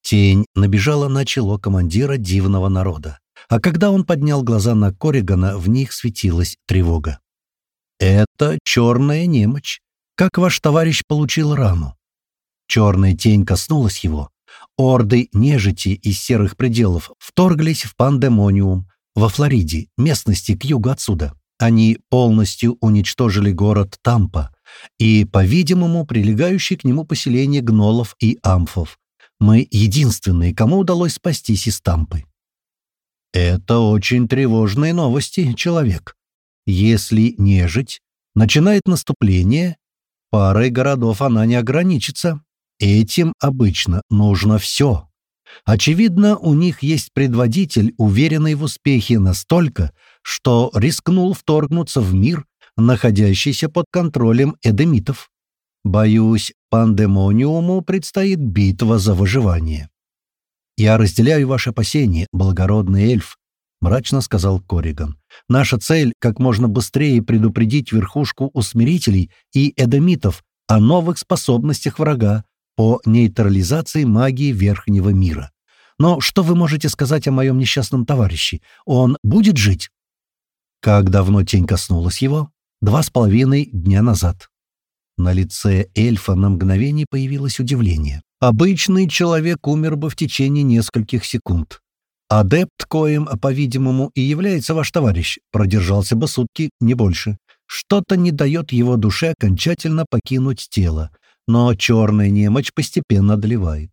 Тень набежала на чело командира дивного народа а когда он поднял глаза на Корригана, в них светилась тревога. «Это черная немочь. Как ваш товарищ получил рану?» Черная тень коснулась его. Орды нежити из серых пределов вторглись в пандемониум, во Флориде, местности к югу отсюда. Они полностью уничтожили город Тампа и, по-видимому, прилегающие к нему поселения гнолов и амфов. Мы единственные, кому удалось спастись из Тампы. Это очень тревожные новости, человек. Если нежить начинает наступление, парой городов она не ограничится. Этим обычно нужно все. Очевидно, у них есть предводитель, уверенный в успехе настолько, что рискнул вторгнуться в мир, находящийся под контролем эдемитов. Боюсь, пандемониуму предстоит битва за выживание. «Я разделяю ваши опасения, благородный эльф», — мрачно сказал Кориган. «Наша цель — как можно быстрее предупредить верхушку усмирителей и эдемитов о новых способностях врага по нейтрализации магии Верхнего мира. Но что вы можете сказать о моем несчастном товарище? Он будет жить?» Как давно тень коснулась его? Два с половиной дня назад. На лице эльфа на мгновение появилось удивление. Обычный человек умер бы в течение нескольких секунд. Адепт, коим, по-видимому, и является ваш товарищ, продержался бы сутки, не больше. Что-то не дает его душе окончательно покинуть тело, но черная немочь постепенно одолевает.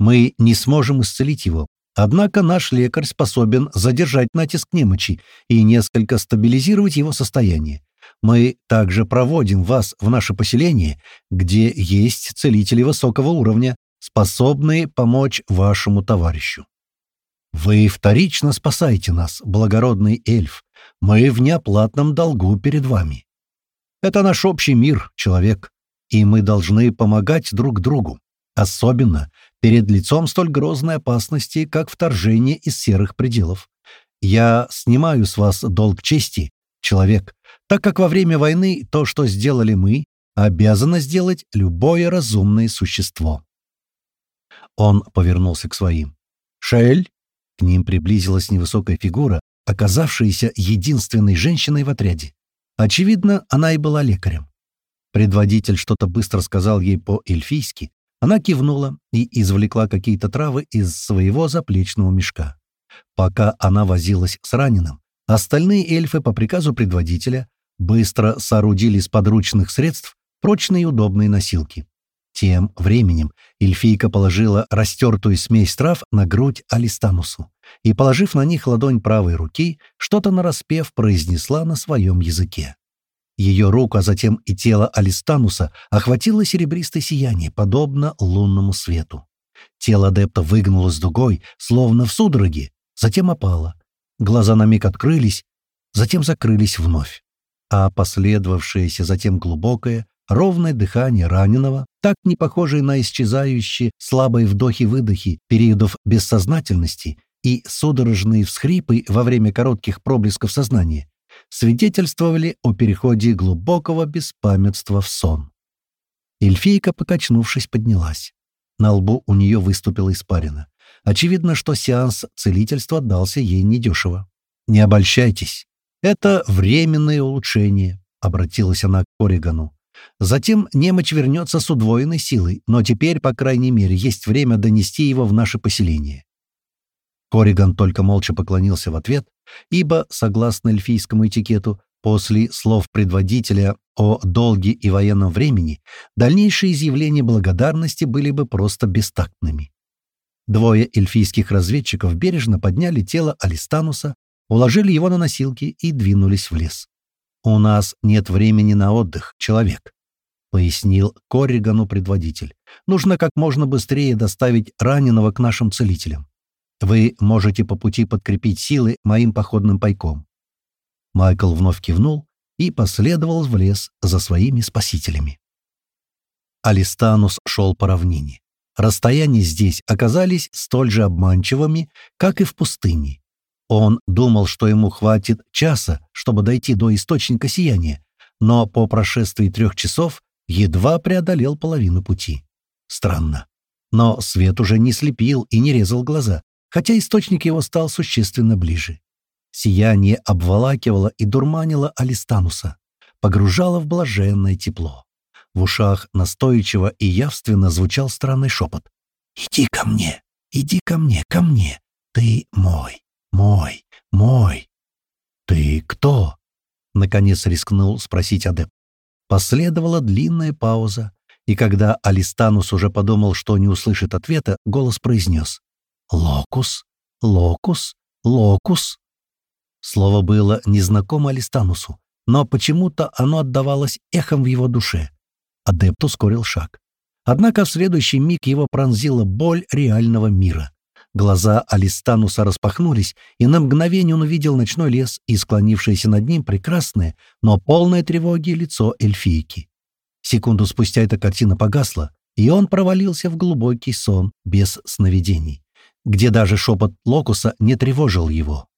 Мы не сможем исцелить его, однако наш лекарь способен задержать натиск немочи и несколько стабилизировать его состояние. Мы также проводим вас в наше поселение, где есть целители высокого уровня, способные помочь вашему товарищу. Вы вторично спасаете нас, благородный эльф. Мы в неоплатном долгу перед вами. Это наш общий мир, человек, и мы должны помогать друг другу, особенно перед лицом столь грозной опасности, как вторжение из серых пределов. Я снимаю с вас долг чести, человек, так как во время войны то, что сделали мы, обязано сделать любое разумное существо. Он повернулся к своим. «Шель?» К ним приблизилась невысокая фигура, оказавшаяся единственной женщиной в отряде. Очевидно, она и была лекарем. Предводитель что-то быстро сказал ей по-эльфийски. Она кивнула и извлекла какие-то травы из своего заплечного мешка. Пока она возилась с раненым, остальные эльфы по приказу предводителя быстро соорудили из подручных средств прочные и удобные носилки. Тем временем эльфийка положила растертую смесь трав на грудь Алистанусу и, положив на них ладонь правой руки, что-то нараспев произнесла на своем языке. Ее руку, а затем и тело Алистануса охватило серебристое сияние, подобно лунному свету. Тело адепта выгнулось дугой, словно в судороге, затем опало. Глаза на миг открылись, затем закрылись вновь. А последовавшееся затем глубокое, ровное дыхание раненого, так не похожее на исчезающие слабые вдохи-выдохи периодов бессознательности и судорожные всхрипы во время коротких проблесков сознания, свидетельствовали о переходе глубокого беспамятства в сон. Эльфийка, покачнувшись, поднялась. На лбу у нее выступила испарина. Очевидно, что сеанс целительства дался ей недешево. «Не обольщайтесь. Это временное улучшение», — обратилась она к Оригану. Затем немочь вернется с удвоенной силой, но теперь, по крайней мере, есть время донести его в наше поселение. Кориган только молча поклонился в ответ, ибо, согласно эльфийскому этикету, после слов предводителя о долге и военном времени, дальнейшие изъявления благодарности были бы просто бестактными. Двое эльфийских разведчиков бережно подняли тело Алистануса, уложили его на носилки и двинулись в лес. «У нас нет времени на отдых, человек», — пояснил Корригану предводитель. «Нужно как можно быстрее доставить раненого к нашим целителям. Вы можете по пути подкрепить силы моим походным пайком». Майкл вновь кивнул и последовал в лес за своими спасителями. Алистанус шел по равнине. Расстояния здесь оказались столь же обманчивыми, как и в пустыне. Он думал, что ему хватит часа, чтобы дойти до источника сияния, но по прошествии трех часов едва преодолел половину пути. Странно. Но свет уже не слепил и не резал глаза, хотя источник его стал существенно ближе. Сияние обволакивало и дурманило Алистануса, погружало в блаженное тепло. В ушах настойчиво и явственно звучал странный шепот. «Иди ко мне! Иди ко мне! Ко мне! Ты мой!» «Мой, мой». «Ты кто?» — наконец рискнул спросить адепт. Последовала длинная пауза, и когда Алистанус уже подумал, что не услышит ответа, голос произнес. «Локус, локус, локус». Слово было незнакомо Алистанусу, но почему-то оно отдавалось эхом в его душе. Адепт ускорил шаг. Однако в следующий миг его пронзила боль реального мира. Глаза Алистануса распахнулись, и на мгновение он увидел ночной лес и склонившееся над ним прекрасное, но полное тревоги лицо эльфийки. Секунду спустя эта картина погасла, и он провалился в глубокий сон без сновидений. где даже шепот Локуса не тревожил его.